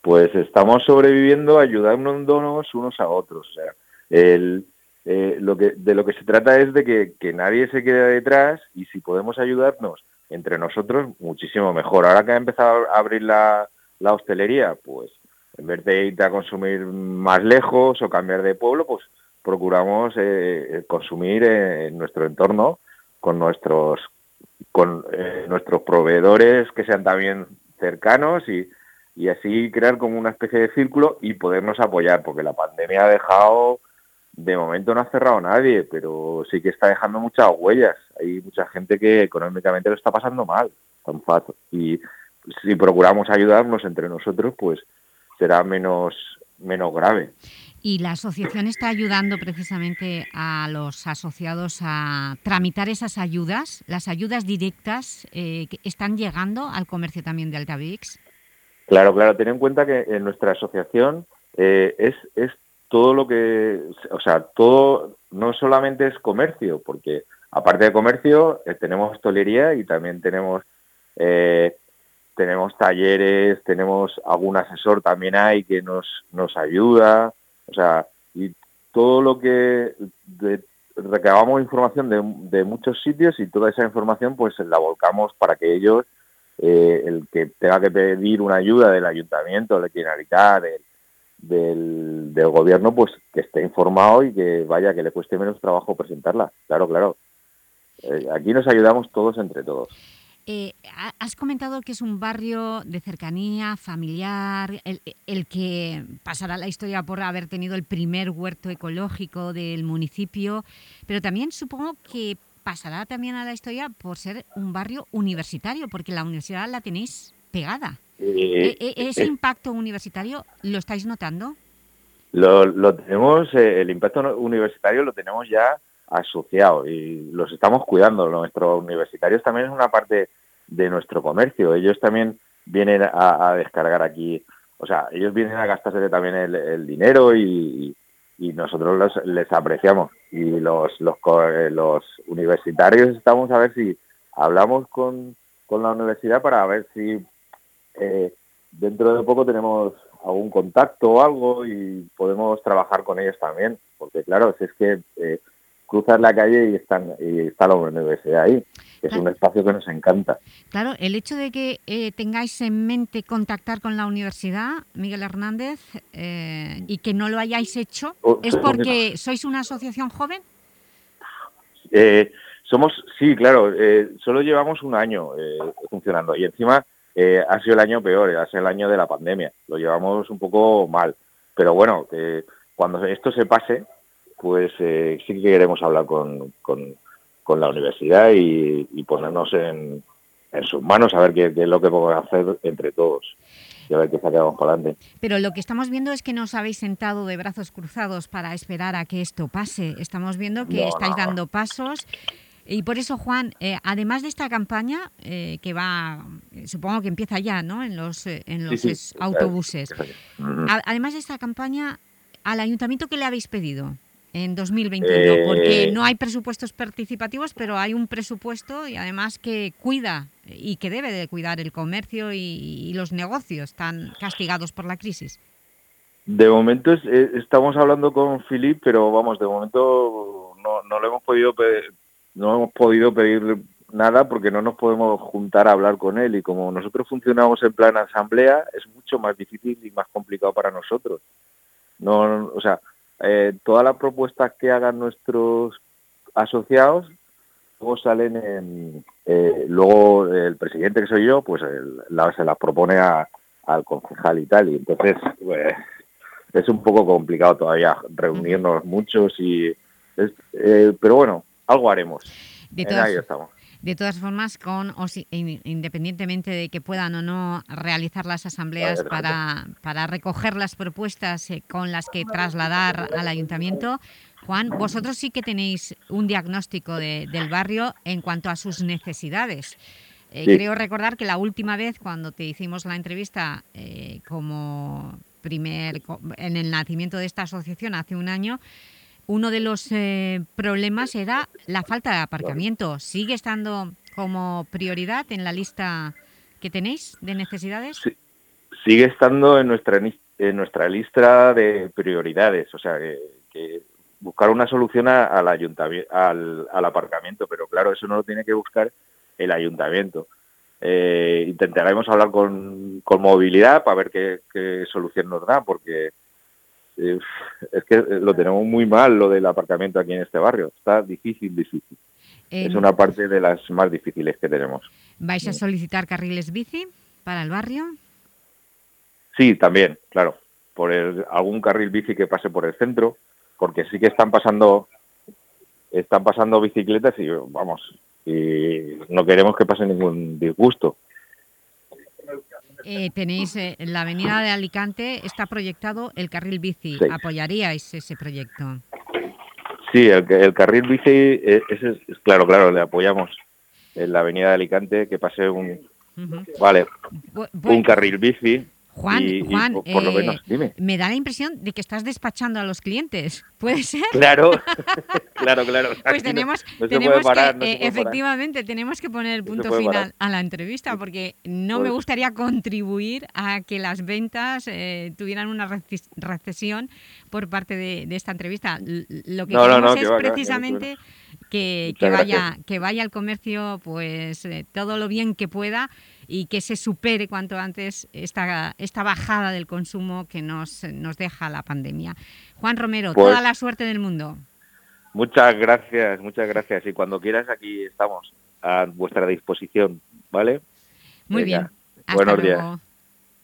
Pues estamos sobreviviendo ayudándonos unos a otros. O sea, el, eh, lo que, de lo que se trata es de que, que nadie se quede detrás y si podemos ayudarnos entre nosotros muchísimo mejor. Ahora que ha empezado a abrir la, hostelería, pues en vez de ir a consumir más lejos o cambiar de pueblo, pues procuramos eh, consumir en nuestro entorno con nuestros con eh, nuestros proveedores que sean también cercanos y, y así crear como una especie de círculo y podernos apoyar, porque la pandemia ha dejado de momento no ha cerrado nadie, pero sí que está dejando muchas huellas. Hay mucha gente que económicamente lo está pasando mal, tan fácil. Y si procuramos ayudarnos entre nosotros, pues será menos, menos grave. Y la asociación está ayudando precisamente a los asociados a tramitar esas ayudas, las ayudas directas eh, que están llegando al comercio también de Altavix. Claro, claro. Ten en cuenta que en nuestra asociación eh, es, es todo lo que, o sea, todo no solamente es comercio, porque aparte de comercio eh, tenemos hostelería y también tenemos eh, tenemos talleres, tenemos algún asesor también hay que nos nos ayuda, o sea, y todo lo que recabamos información de, de, muchos sitios y toda esa información pues la volcamos para que ellos eh, el que tenga que pedir una ayuda del ayuntamiento, de la Generalitat, del del, del, gobierno pues que esté informado y que vaya que le cueste menos trabajo presentarla. Claro, claro. Eh, aquí nos ayudamos todos entre todos. Eh, has comentado que es un barrio de cercanía, familiar, el, el, que pasará la historia por haber tenido el primer huerto ecológico del municipio, pero también supongo que pasará también a la historia por ser un barrio universitario, porque la universidad la tenéis pegada. Eh, eh, ¿Ese impacto universitario lo estáis notando? Lo, tenemos, eh, el impacto universitario lo tenemos ya asociado y los estamos cuidando. Nuestros universitarios también es una parte de nuestro comercio. Ellos también vienen a, a descargar aquí, o sea, ellos vienen a gastarse también el, el dinero y, y nosotros los, les apreciamos. Y los, los, eh, los universitarios estamos a ver si hablamos con, con la universidad para ver si eh, dentro de poco tenemos algún contacto o algo y podemos trabajar con ellos también. Porque claro, si es que eh, cruzas la calle y, están, y está la universidad ahí, que es un espacio que nos encanta. Claro, el hecho de que eh, tengáis en mente contactar con la universidad, Miguel Hernández, eh, y que no lo hayáis hecho, Oh, ¿es porque sois una asociación joven? Eh, somos, sí, claro, eh, solo llevamos un año eh, funcionando y encima eh, ha sido el año peor, ha sido el año de la pandemia. Lo llevamos un poco mal, pero bueno, que cuando esto se pase, pues eh, sí que queremos hablar con, con, con la universidad y, y ponernos en, en sus manos a ver qué, qué es lo que podemos hacer entre todos y a ver qué sacamos para adelante. Pero lo que estamos viendo es que no os habéis sentado de brazos cruzados para esperar a que esto pase. Estamos viendo que No, estáis no. dando pasos. Y por eso, Juan, eh, además de esta campaña, eh, que va, eh, supongo que empieza ya, ¿no?, en los, eh, en los Sí, sí, es- autobuses. Además de esta campaña, ¿al ayuntamiento qué le habéis pedido en 2021? Eh, Porque no hay presupuestos participativos, pero hay un presupuesto y además que cuida y que debe de cuidar el comercio y, y los negocios tan castigados por la crisis. De momento es- estamos hablando con Filip, pero vamos, de momento no, no le hemos podido pe- no hemos podido pedir nada porque no nos podemos juntar a hablar con él y como nosotros funcionamos en plan asamblea es mucho más difícil y más complicado para nosotros. No, o sea, eh, todas las propuestas que hagan nuestros asociados luego salen en, eh, luego el presidente que soy yo pues el- la- se las propone a- al concejal y tal y entonces pues, es un poco complicado todavía reunirnos muchos y es- eh, pero bueno algo haremos De todas- estamos De todas formas, con o si- in- independientemente de que puedan o no realizar las asambleas Vale, para, para recoger las propuestas eh, con las que trasladar al ayuntamiento, Juan, vosotros sí que tenéis un diagnóstico de- del barrio en cuanto a sus necesidades. Eh, Sí. Creo recordar que la última vez cuando te hicimos la entrevista eh, como primer en el nacimiento de esta asociación hace un año, uno de los eh, problemas era la falta de aparcamiento. ¿Sigue estando como prioridad en la lista que tenéis de necesidades? sigue estando en nuestra en nuestra lista de prioridades o sea que, que buscar una solución a- al ayuntamiento al, al aparcamiento pero claro eso no lo tiene que buscar el ayuntamiento Eh, intentaremos hablar con, con movilidad para ver qué, qué solución nos da porque es que lo tenemos muy mal lo del aparcamiento aquí en este barrio está difícil difícil Eh, es una parte de las más difíciles que tenemos ¿Vais a solicitar carriles bici para el barrio? Sí, también, claro. Por el, algún carril bici que pase por el centro, porque sí que están pasando están pasando bicicletas y vamos, y no queremos que pase ningún disgusto. Eh, tenéis eh, en la avenida de Alicante, está proyectado el carril bici. Sí. ¿Apoyaríais ese proyecto? Sí, el, el carril bici, eh, ese es, claro, claro, le apoyamos en la avenida de Alicante que pase un, vale, Bu- un carril bici. Juan, y, y Juan por, lo eh, menos, dime. me da la impresión de que estás despachando a los clientes. ¿Puede ser? Claro, claro, claro. Pues no- tenemos, no tenemos parar, que, no eh, parar. efectivamente, tenemos que poner punto puede final parar. a la entrevista porque no me Pues- gustaría contribuir a que las ventas eh, tuvieran una reces- recesión por parte de, de esta entrevista. Lo que queremos es que va, precisamente que, que vaya, que vaya al comercio pues eh, todo lo bien que pueda y que se supere cuanto antes esta, esta bajada del consumo que nos, nos deja la pandemia. Juan Romero, Pues- toda la suerte del mundo. Muchas gracias, muchas gracias. Y cuando quieras aquí estamos a vuestra disposición, ¿vale? Muy Venga, bien. Hasta Buenos luego. días.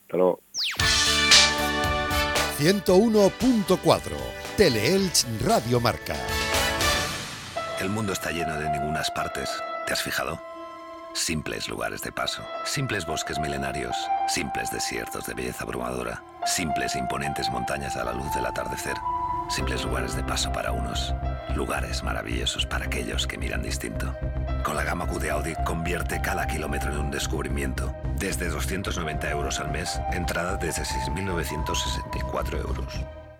Hasta luego. 101.4 Teleelch Radio Marca. El mundo está lleno de ningunas partes. ¿Te has fijado? Simples lugares de paso, simples bosques milenarios, simples desiertos de belleza abrumadora, simples e imponentes montañas a la luz del atardecer, simples lugares de paso para unos, lugares maravillosos para aquellos que miran distinto. Con la gama Q de Audi convierte cada kilómetro en un descubrimiento. Desde 290 euros al mes, entrada desde 6.964 euros.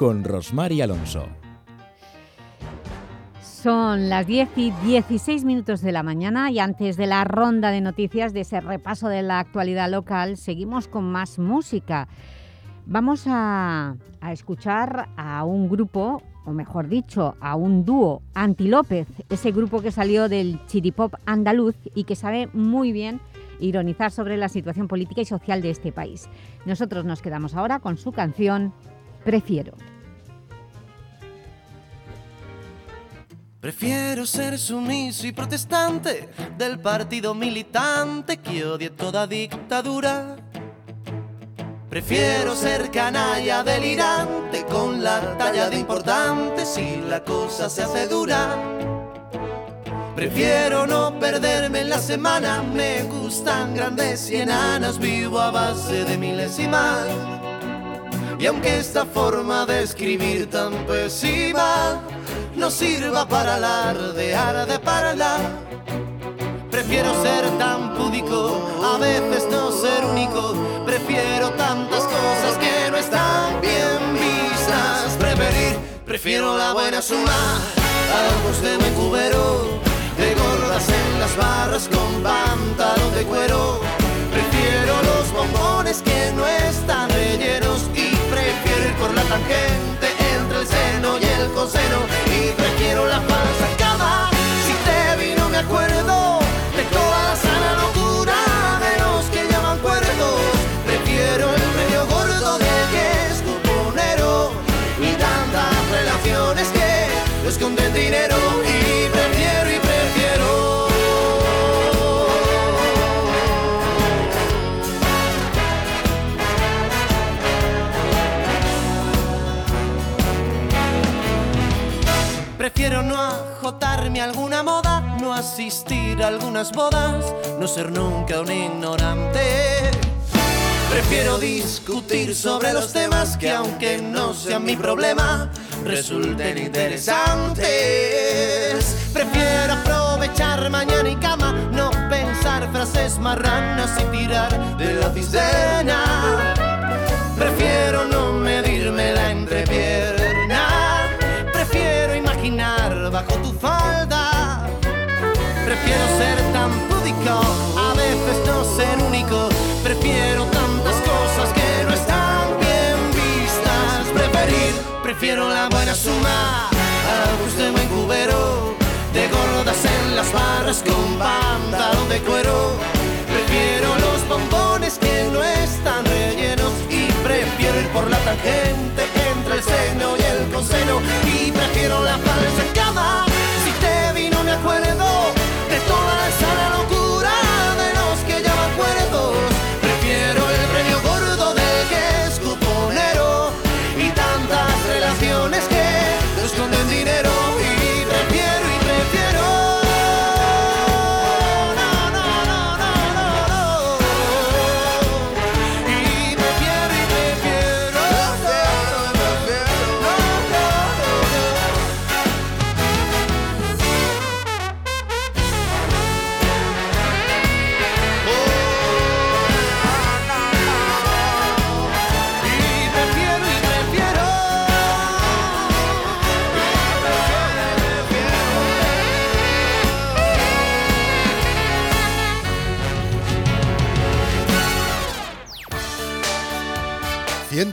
con Rosmar y Alonso. Son las 10 y 16 minutos de la mañana y antes de la ronda de noticias de ese repaso de la actualidad local, seguimos con más música. Vamos a, a escuchar a un grupo, o mejor dicho, a un dúo, Anti López, ese grupo que salió del chiripop andaluz y que sabe muy bien ironizar sobre la situación política y social de este país. Nosotros nos quedamos ahora con su canción Prefiero. Prefiero ser sumiso y protestante del partido militante que odie toda dictadura. Prefiero ser canalla delirante con la talla de importante si la cosa se hace dura. Prefiero no perderme en la semana, me gustan grandes y enanas, vivo a base de milésimas. Y aunque esta forma de escribir tan pésima no sirva para alardear de parla, prefiero ser tan púdico, a veces no ser único, prefiero tantas cosas que no están bien vistas, preferir, prefiero la buena suma, algo de buen cubero, de gordas en las barras con pantalón de cuero. Prefiero los bombones que no están rellenos y prefiero ir por la tangente seno y el coseno y prefiero la falsa No ajotarme a alguna moda, no asistir a algunas bodas, no ser nunca un ignorante. Prefiero discutir sobre los temas que aunque no sean mi problema, resulten interesantes. Prefiero aprovechar mañana y cama, no pensar frases marranas y tirar de la cisterna. Prefiero no medirme con pantalón de cuero. Prefiero los bombones que no están rellenos y prefiero ir por la tangente entre el seno y el coseno y prefiero la falsa cama.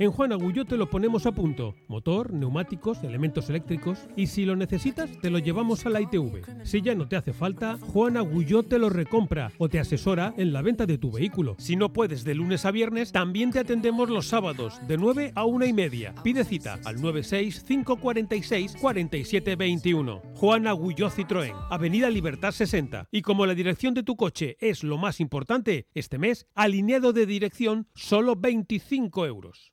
En Juan Agulló te lo ponemos a punto. Motor, neumáticos, elementos eléctricos. Y si lo necesitas, te lo llevamos a la ITV. Si ya no te hace falta, Juan Agulló te lo recompra o te asesora en la venta de tu vehículo. Si no puedes de lunes a viernes, también te atendemos los sábados de 9 a 1 y media. Pide cita al 96 546 4721. Juan Agulló Citroën, Avenida Libertad 60. Y como la dirección de tu coche es lo más importante, este mes, alineado de dirección, solo 25 euros.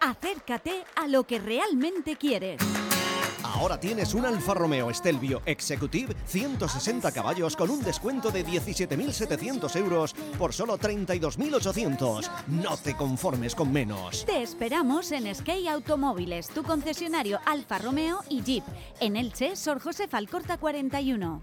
Acércate a lo que realmente quieres. Ahora tienes un Alfa Romeo Stelvio Executive 160 caballos con un descuento de 17.700 euros por solo 32.800. No te conformes con menos. Te esperamos en Skate Automóviles, tu concesionario Alfa Romeo y Jeep. En Elche, Sor José Falcorta 41.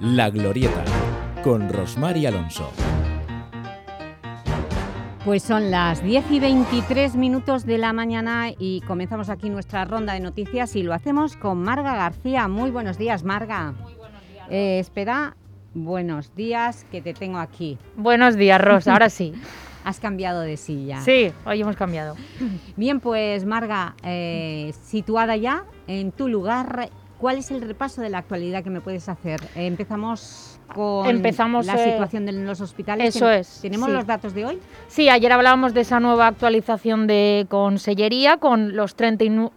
La Glorieta, con Rosmar y Alonso. Pues son las 10 y 23 minutos de la mañana y comenzamos aquí nuestra ronda de noticias y lo hacemos con Marga García. Muy buenos días, Marga. Muy buenos días. Eh, espera, buenos días, que te tengo aquí. Buenos días, Rosa, ahora sí. Has cambiado de silla. Sí, hoy hemos cambiado. Bien, pues Marga, eh, situada ya en tu lugar, ¿cuál es el repaso de la actualidad que me puedes hacer? Eh, empezamos con Empezamos, la eh, situación de los hospitales. Eso es. ¿Tenemos sí. los datos de hoy? Sí, ayer hablábamos de esa nueva actualización de Consellería con los 31,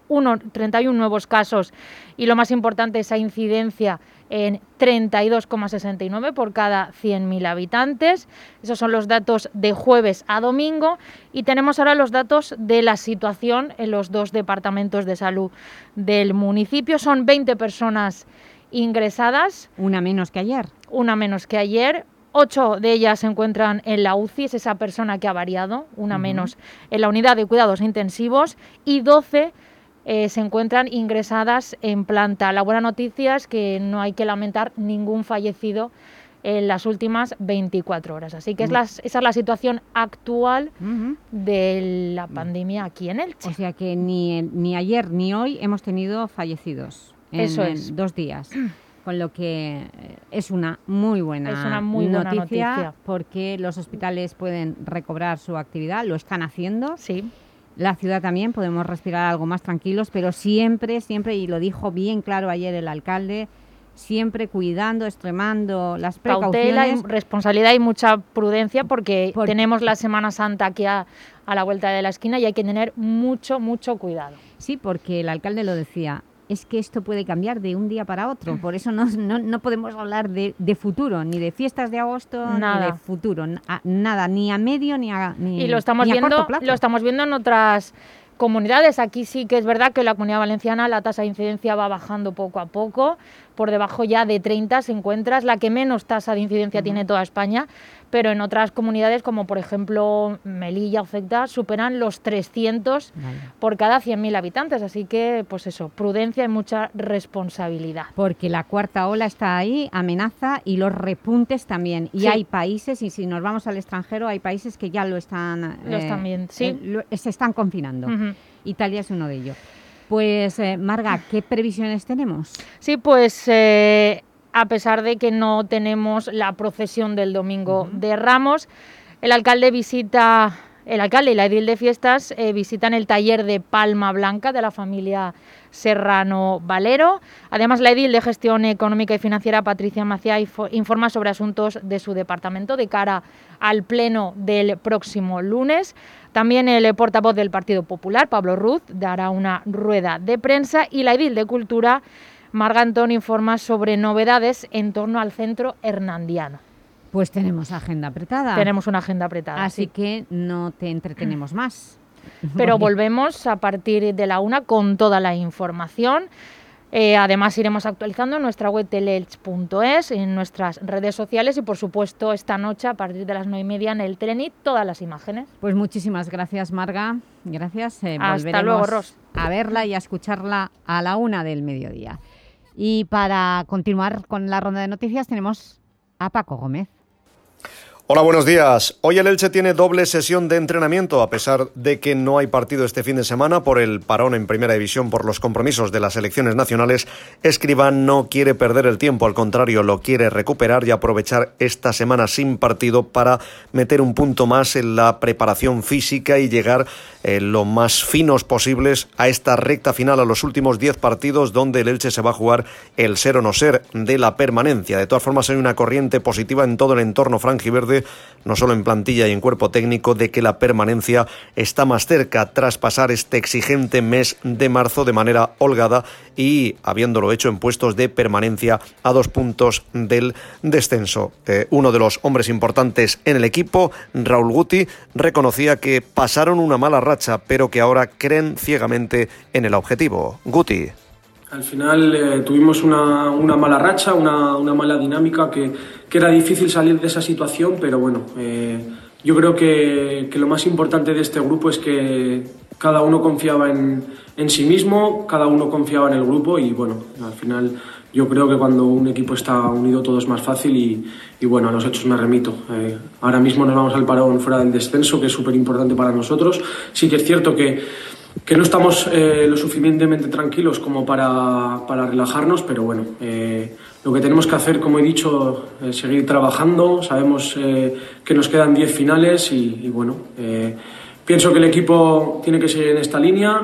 31 nuevos casos y lo más importante, esa incidencia en 32,69 por cada 100.000 habitantes. Esos son los datos de jueves a domingo y tenemos ahora los datos de la situación en los dos departamentos de salud del municipio. Son 20 personas ingresadas. Una menos que ayer. Una menos que ayer. Ocho de ellas se encuentran en la UCI, es esa persona que ha variado, una menos en la unidad de cuidados intensivos, y 12 eh, se encuentran ingresadas en planta. La buena noticia es que no hay que lamentar ningún fallecido en las últimas 24 horas. Así que es Mm. la- esa es la situación actual de la pandemia aquí en Elche. O sea que ni, ni ayer ni hoy hemos tenido fallecidos en, Eso en es. dos días. Con lo que eh, es una muy buena, Es una muy buena noticia. porque los hospitales pueden recobrar su actividad, lo están haciendo. Sí. La ciudad también, podemos respirar algo más tranquilos, pero siempre, siempre, y lo dijo bien claro ayer el alcalde, siempre cuidando, extremando las precauciones. Cautela, responsabilidad y mucha prudencia porque tenemos la Semana Santa aquí a, a la vuelta de la esquina y hay que tener mucho, mucho cuidado. Sí, porque el alcalde lo decía, es que esto puede cambiar de un día para otro. Por eso no, no, podemos hablar de, futuro, ni de fiestas de agosto, ni de futuro. nada, ni a medio ni a ni, Y lo estamos, viendo, lo estamos viendo en otras comunidades. Aquí sí que es verdad que en la Comunidad Valenciana la tasa de incidencia va bajando poco a poco. Por debajo ya de 30 se encuentra, es la que menos tasa de incidencia tiene toda España pero en otras comunidades como por ejemplo Melilla o Ceuta superan los 300 por cada 100.000 habitantes, así que pues eso, prudencia y mucha responsabilidad. Porque la cuarta ola está ahí, amenaza y los repuntes también. Y hay países, y si nos vamos al extranjero, hay países que ya lo están... Lo están eh, sí. Eh, se están confinando. Italia es uno de ellos. Pues, eh, Marga, ¿qué previsiones tenemos? Sí, pues eh, a pesar de que no tenemos la procesión del domingo de Ramos. El alcalde visita, el alcalde y la edil de fiestas eh, visitan el taller de Palma Blanca de la familia Serrano Valero. Además, la edil de gestión económica y financiera Patricia Maciá informa sobre asuntos de su departamento de cara al pleno del próximo lunes. También el portavoz del Partido Popular, Pablo Ruz, dará una rueda de prensa y la edil de Cultura Marga Antón informa sobre novedades en torno al centro hernandiano. Pues tenemos agenda apretada. Tenemos una agenda apretada. Así que no te entretenemos más. Pero volvemos a partir de la una con toda la información. Eh, además iremos actualizando en nuestra web teleelch.es, en nuestras redes sociales y por supuesto esta noche a partir de las nueve y media en el tren y todas las imágenes. Pues muchísimas gracias Marga, gracias. Eh, Hasta luego Ros. A verla y a escucharla a la una del mediodía. Y para continuar con la ronda de noticias tenemos a Paco Gómez. Hola, buenos días. Hoy el Elche tiene doble sesión de entrenamiento, a pesar de que no hay partido este fin de semana por el parón en Primera División por los compromisos de las elecciones nacionales. Escribán no quiere perder el tiempo, al contrario, lo quiere recuperar y aprovechar esta semana sin partido para meter un punto más en la preparación física y llegar eh, lo más finos posibles a esta recta final, a los últimos 10 partidos donde el Elche se va a jugar el ser o no ser de la permanencia. De todas formas, hay una corriente positiva en todo el entorno franjiverde no solo en plantilla y en cuerpo técnico, de que la permanencia está más cerca tras pasar este exigente mes de marzo de manera holgada y habiéndolo hecho en puestos de permanencia a dos puntos del descenso. Eh, uno de los hombres importantes en el equipo, Raúl Guti, reconocía que pasaron una mala racha, pero que ahora creen ciegamente en el objetivo. Guti. Al final eh, tuvimos una, mala racha, una, mala dinámica que, era difícil salir de esa situación, pero bueno, eh, yo creo que, lo más importante de este grupo es que cada uno confiaba en, sí mismo, cada uno confiaba en el grupo y bueno, al final yo creo que cuando un equipo está unido todo es más fácil y, bueno, a los hechos me remito. Eh, ahora mismo nos vamos al parón fuera del descenso, que es súper importante para nosotros. Sí que es cierto que que no estamos eh, lo suficientemente tranquilos como para, para relajarnos, pero bueno, eh, lo que tenemos que hacer, como he dicho, es seguir trabajando. Sabemos eh, que nos quedan 10 finales y, bueno, pienso que el equipo tiene que seguir en esta línea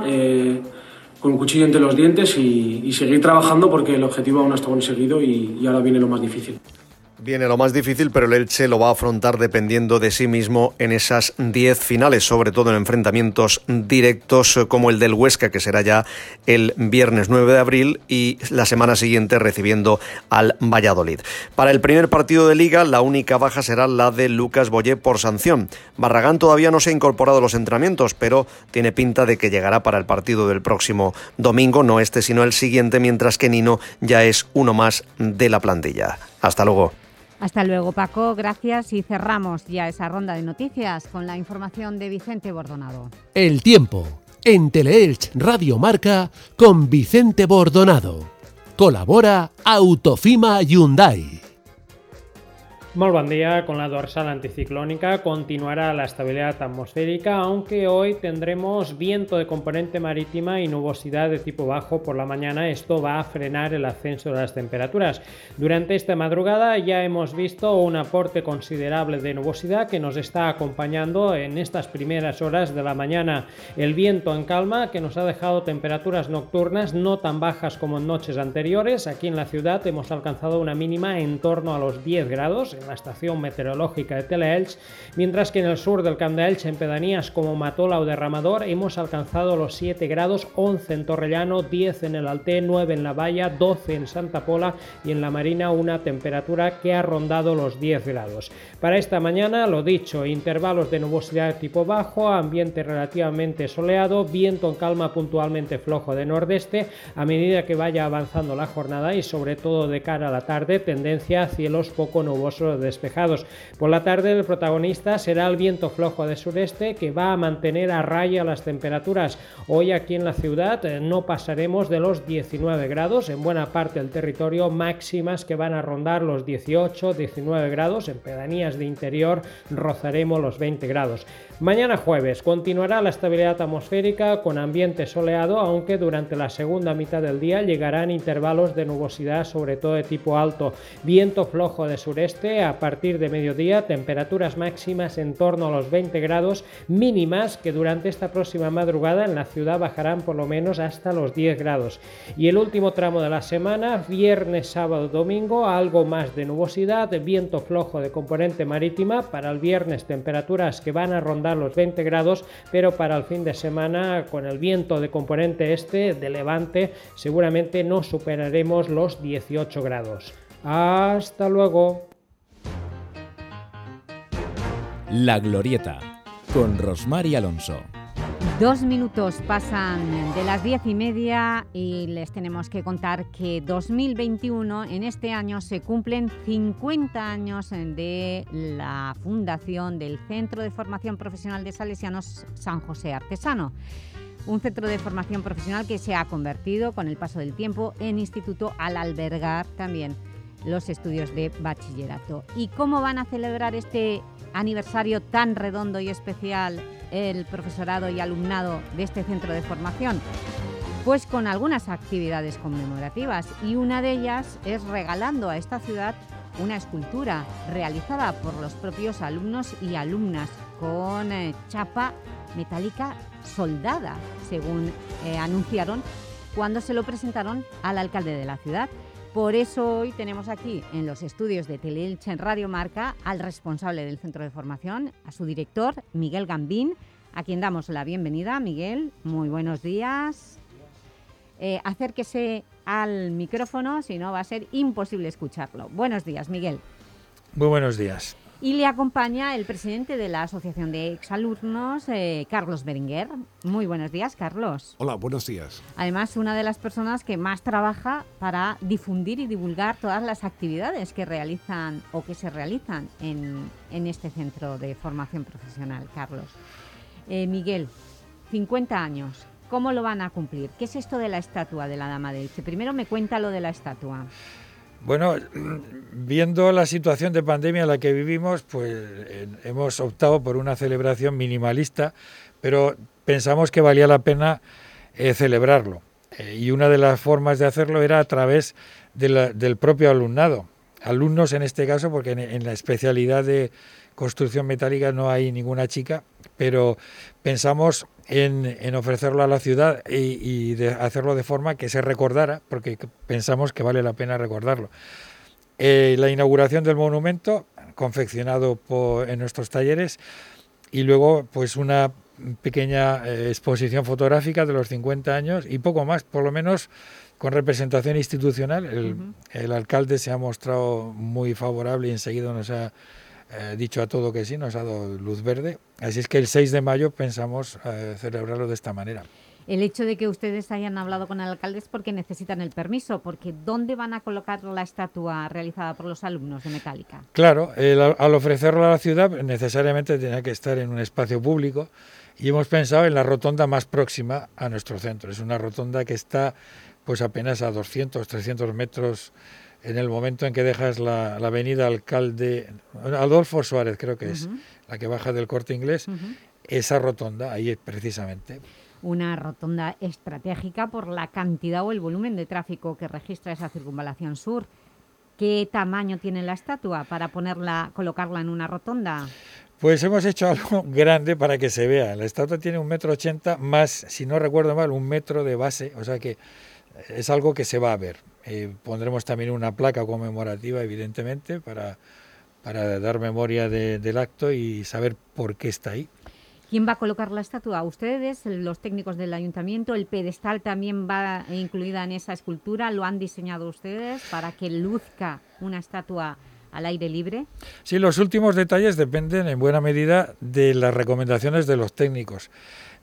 con un cuchillo entre los dientes y, seguir trabajando porque el objetivo aún no está conseguido y ahora viene lo más difícil. Viene lo más difícil, pero el Elche lo va a afrontar dependiendo de sí mismo en esas 10 finales, sobre todo en enfrentamientos directos eh, como el del Huesca, que será ya el viernes 9 de abril y la semana siguiente recibiendo al Valladolid. Para el primer partido de liga, la única baja será la de Lucas Boyé por sanción. Barragán todavía no se ha incorporado a los entrenamientos, pero tiene pinta de que llegará para el partido del próximo domingo, no este sino el siguiente, mientras que Nino ya es uno más de la plantilla. Hasta luego. Hasta luego, Paco. Gracias y cerramos ya esa ronda de noticias con la información de Vicente Bordonado. El tiempo en Teleelch Radio Marca con Vicente Bordonado. Colabora Autofima Hyundai. Muy buen día. Con la dorsal anticiclónica continuará la estabilidad atmosférica, aunque hoy tendremos viento de componente marítima y nubosidad de tipo bajo por la mañana. Esto va a frenar el ascenso de las temperaturas. Durante esta madrugada ya hemos visto un aporte considerable de nubosidad que nos está acompañando en estas primeras horas de la mañana. El viento en calma que nos ha dejado temperaturas nocturnas no tan bajas como en noches anteriores. Aquí en la ciudad hemos alcanzado una mínima en torno a los 10 grados la estación meteorológica de Teleelch, mientras que en el sur del Camp de Elche, en pedanías como Matola o Derramador, hemos alcanzado los 7 grados, 11 en Torrellano, 10 en el Alté, 9 en La Valla, 12 en Santa Pola y en la Marina una temperatura que ha rondado los 10 grados. Para esta mañana, lo dicho, intervalos de nubosidad de tipo bajo, ambiente relativamente soleado, viento en calma puntualmente flojo de nordeste, a medida que vaya avanzando la jornada y sobre todo de cara a la tarde, tendencia a cielos poco nubosos despejados. Por la tarde el protagonista será el viento flojo de sureste que va a mantener a raya las temperaturas. Hoy aquí en la ciudad eh, no pasaremos de los 19 grados, en buena parte del territorio máximas que van a rondar los 18, 19 grados, en pedanías de interior rozaremos los 20 grados. Mañana jueves continuará la estabilidad atmosférica con ambiente soleado, aunque durante la segunda mitad del día llegarán intervalos de nubosidad, sobre todo de tipo alto, viento flojo de sureste a partir de mediodía, temperaturas máximas en torno a los 20 grados, mínimas que durante esta próxima madrugada en la ciudad bajarán por lo menos hasta los 10 grados. Y el último tramo de la semana, viernes, sábado, domingo, algo más de nubosidad, viento flojo de componente marítima, para el viernes temperaturas que van a rondar los 20 grados, pero para el fin de semana con el viento de componente este de levante seguramente no superaremos los 18 grados. Hasta luego. La Glorieta con Rosmar y Alonso. Dos minutos pasan de las diez y media y les tenemos que contar que 2021, en este año, se cumplen 50 años de la fundación del Centro de Formación Profesional de Salesianos San José Artesano. Un centro de formación profesional que se ha convertido con el paso del tiempo en instituto al albergar también los estudios de bachillerato. ¿Y cómo van a celebrar este aniversario tan redondo y especial el profesorado y alumnado de este centro de formación? Pues con algunas actividades conmemorativas y una de ellas es regalando a esta ciudad una escultura realizada por los propios alumnos y alumnas con eh, chapa metálica soldada, según eh, anunciaron cuando se lo presentaron al alcalde de la ciudad. Por eso hoy tenemos aquí en los estudios de Teleelche en Radio Marca al responsable del centro de formación, a su director, Miguel Gambín, a quien damos la bienvenida. Miguel, muy buenos días. Eh, acérquese al micrófono, si no va a ser imposible escucharlo. Buenos días, Miguel. Muy buenos días. Y le acompaña el presidente de la Asociación de Exalumnos, eh, Carlos Berenguer. Muy buenos días, Carlos. Hola, buenos días. Además, una de las personas que más trabaja para difundir y divulgar todas las actividades que realizan o que se realizan en, en este centro de formación profesional, Carlos. Eh, Miguel, 50 años, ¿cómo lo van a cumplir? ¿Qué es esto de la estatua de la Dama de Elche? Primero me cuenta lo de la estatua. Bueno, viendo la situación de pandemia en la que vivimos, pues hemos optado por una celebración minimalista, pero pensamos que valía la pena eh, celebrarlo. Eh, y una de las formas de hacerlo era a través del propio alumnado. Alumnos en este caso, porque en la especialidad de construcción metálica no hay ninguna chica, pero pensamos en, ofrecerlo a la ciudad y, de hacerlo de forma que se recordara, porque pensamos que vale la pena recordarlo. Eh, la inauguración del monumento, confeccionado en nuestros talleres, y luego pues una pequeña eh, exposición fotográfica de los 50 años y poco más, por lo menos con representación institucional. El, el alcalde se ha mostrado muy favorable y enseguida nos ha eh, dicho a todo que sí, nos ha dado luz verde. Así es que el 6 de mayo pensamos eh, celebrarlo de esta manera. El hecho de que ustedes hayan hablado con el alcalde es porque necesitan el permiso, porque ¿dónde van a colocar la estatua realizada por los alumnos de Metálica? Claro, al ofrecerlo a la ciudad necesariamente tenía que estar en un espacio público y hemos pensado en la rotonda más próxima a nuestro centro. Es una rotonda que está pues apenas a 200, 300 metros en el momento en que dejas la, avenida Alcalde, Adolfo Suárez creo que es, la que baja del corte inglés, esa rotonda, ahí precisamente. Una rotonda estratégica por la cantidad o el volumen de tráfico que registra esa circunvalación sur. ¿Qué tamaño tiene la estatua para ponerla, colocarla en una rotonda? Pues hemos hecho algo grande para que se vea. La estatua tiene un metro ochenta más, si no recuerdo mal, un metro de base, o sea que es algo que se va a ver. Eh, pondremos también una placa conmemorativa, evidentemente, para, para dar memoria del acto y saber por qué está ahí. ¿Quién va a colocar la estatua? ¿Ustedes, los técnicos del ayuntamiento? ¿El pedestal también va incluida en esa escultura? ¿Lo han diseñado ustedes para que luzca una estatua al aire libre? Sí, los últimos detalles dependen en buena medida de las recomendaciones de los técnicos.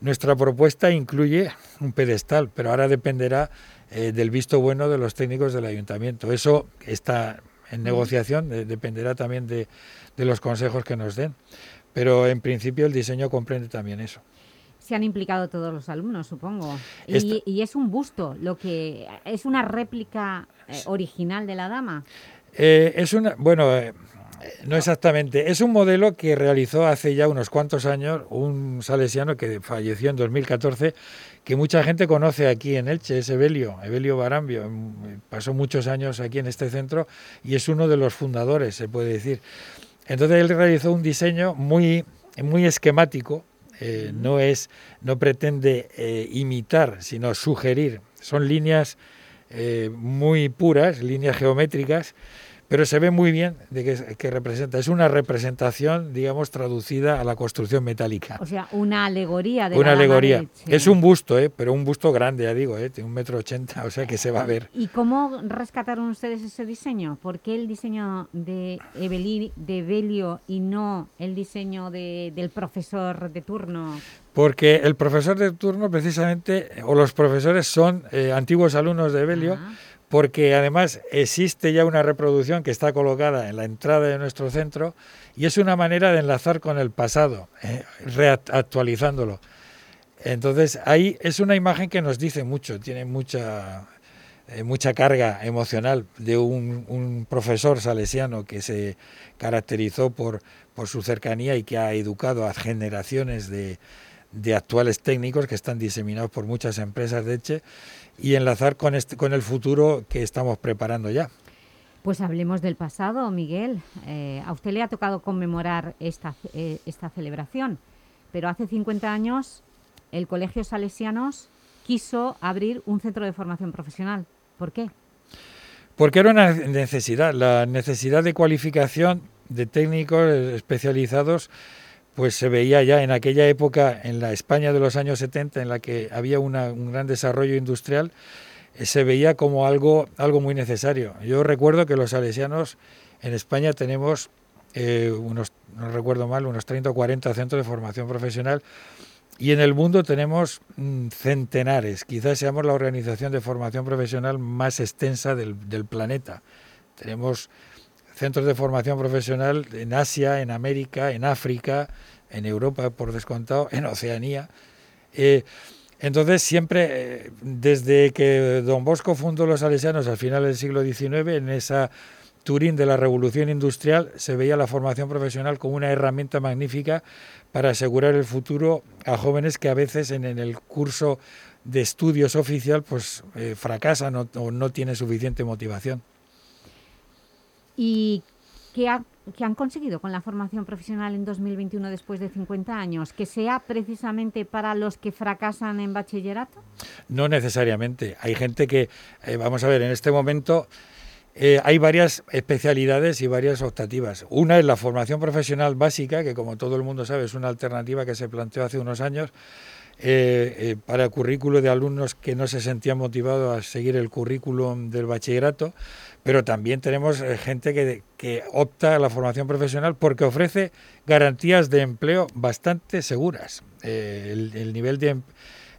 Nuestra propuesta incluye un pedestal, pero ahora dependerá eh, del visto bueno de los técnicos del ayuntamiento. Eso está en negociación, dependerá también de, los consejos que nos den. Pero en principio el diseño comprende también eso se han implicado todos los alumnos, supongo. Y, es un busto, lo que es una réplica eh, original de la dama. Eh, es una, bueno, no exactamente. Es un modelo que realizó hace ya unos cuantos años un salesiano que falleció en 2014 que mucha gente conoce aquí en Elche, es Evelio, Evelio Barambio. Pasó muchos años aquí en este centro y es uno de los fundadores, se puede decir. Entonces él realizó un diseño muy, muy esquemático, eh, no, es, no pretende eh, imitar, sino sugerir. Son líneas eh, muy puras, líneas geométricas, pero se ve muy bien de que, representa. Es una representación, digamos, traducida a la construcción metálica. O sea, una alegoría de Una alegoría. Es un busto, ¿eh? pero un busto grande, ya digo, ¿eh? de un metro ochenta, o sea que se va a ver. ¿Y cómo rescataron ustedes ese diseño? ¿Por qué el diseño de Evelyn, de Belio y no el diseño del profesor de turno? Porque el profesor de turno, precisamente, o los profesores son eh, antiguos alumnos de Belio, ah porque además existe ya una reproducción que está colocada en la entrada de nuestro centro y es una manera de enlazar con el pasado, eh, reactualizándolo. Entonces ahí es una imagen que nos dice mucho, tiene mucha, eh, mucha carga emocional de un, profesor salesiano que se caracterizó por, por su cercanía y que ha educado a generaciones de, de actuales técnicos que están diseminados por muchas empresas de Eche y enlazar con, este, con el futuro que estamos preparando ya. Pues hablemos del pasado, Miguel. Eh, a usted le ha tocado conmemorar esta, eh, esta celebración, pero hace 50 años el Colegio Salesianos quiso abrir un centro de formación profesional. ¿Por qué? Porque era una necesidad, la necesidad de cualificación de técnicos especializados pues se veía ya en aquella época, en la España de los años 70, en la que había un gran desarrollo industrial, eh, se veía como algo, algo muy necesario. Yo recuerdo que los salesianos en España tenemos eh, unos, no recuerdo mal, unos 30 o 40 centros de formación profesional y en el mundo tenemos mm, centenares. Quizás seamos la organización de formación profesional más extensa del, del planeta. Tenemos centros de formación profesional en Asia, en América, en África, en Europa, por descontado, en Oceanía. Eh, entonces, siempre, eh, desde que don Bosco fundó los salesianos al final del siglo XIX, en esa Turín de la revolución industrial, se veía la formación profesional como una herramienta magnífica para asegurar el futuro a jóvenes que a veces en, el curso de estudios oficial pues eh, fracasan o no tienen suficiente motivación. ¿Y qué, han conseguido con la formación profesional en 2021 después de 50 años? ¿Que sea precisamente para los que fracasan en bachillerato? No necesariamente. Hay gente que, eh, vamos a ver, en este momento... Eh, hay varias especialidades y varias optativas. Una es la formación profesional básica, que como todo el mundo sabe es una alternativa que se planteó hace unos años eh, para el currículo de alumnos que no se sentían motivados a seguir el currículum del bachillerato pero también tenemos eh, gente que, que, opta a la formación profesional porque ofrece garantías de empleo bastante seguras. Eh, el, nivel de em,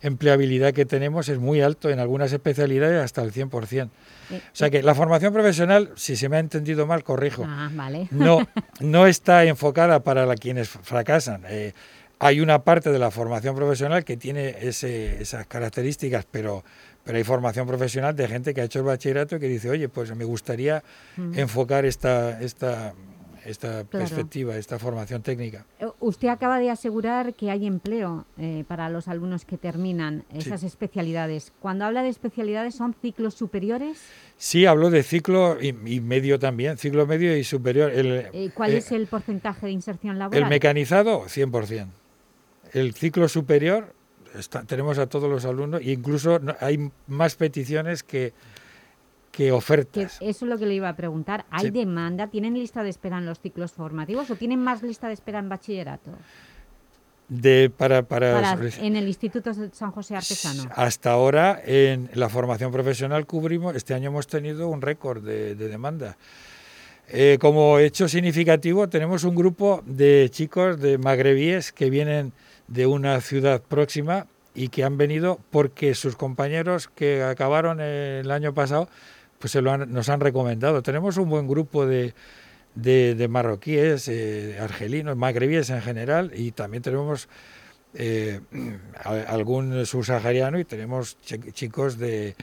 empleabilidad que tenemos es muy alto en algunas especialidades hasta el 100%. O sea que la formación profesional, si se me ha entendido mal, corrijo, ah, no, no está enfocada para la, quienes fracasan. Eh, Hay una parte de la formación profesional que tiene ese, esas características, pero, pero hay formación profesional de gente que ha hecho el bachillerato y que dice, oye, pues me gustaría Mm. enfocar esta, esta, esta Claro. perspectiva, esta formación técnica. Eh, Usted acaba de asegurar que hay empleo eh, para los alumnos que terminan esas especialidades. Cuando habla de especialidades, ¿son ciclos superiores? Sí, hablo de ciclo y, y medio también, ciclo medio y superior. El, Eh, ¿Cuál eh, es el porcentaje de inserción laboral? El mecanizado, 100%. El ciclo superior, está- tenemos a todos los alumnos e incluso hay más peticiones que, que ofertas. eso es lo que le iba a preguntar. ¿Hay Sí. demanda? ¿Tienen lista de espera en los ciclos formativos o tienen más lista de espera en bachillerato? De, para, para, en el Instituto de San José Artesano. hasta ahora, en la formación profesional cubrimos, este año hemos tenido un récord de, de demanda. Eh, como hecho significativo, tenemos un grupo de chicos de magrebíes que vienen de una ciudad próxima y que han venido porque sus compañeros que acabaron el año pasado pues se lo han- nos han recomendado. Tenemos un buen grupo de, de, marroquíes, eh, argelinos, magrebíes en general y también tenemos eh, algún subsahariano y tenemos chi- chicos de,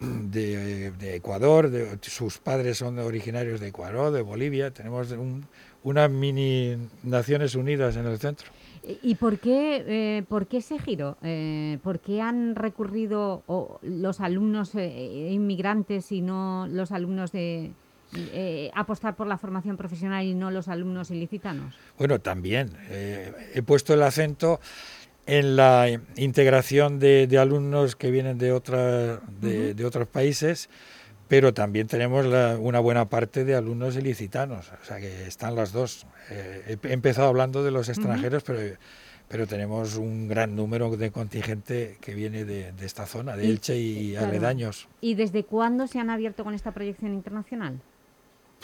de, Ecuador, de- sus padres son originarios de Ecuador, de Bolivia, tenemos un- unas mini Naciones Unidas en el centro. ¿Y por qué, eh, por qué ese giro? Eh, ¿Por qué han recurrido o los alumnos eh, inmigrantes y no los alumnos de eh, apostar por la formación profesional y no los alumnos ilicitanos? Bueno, también eh, he puesto el acento en la integración de, de alumnos que vienen de, otra- de otros países, pero también tenemos la- una buena parte de alumnos ilicitanos, o sea que están las dos. Eh, he empezado hablando de los extranjeros, pero, pero tenemos un gran número de contingente que viene de, de esta zona, de Y- Elche y claro. aledaños. ¿Y desde cuándo se han abierto con esta proyección internacional?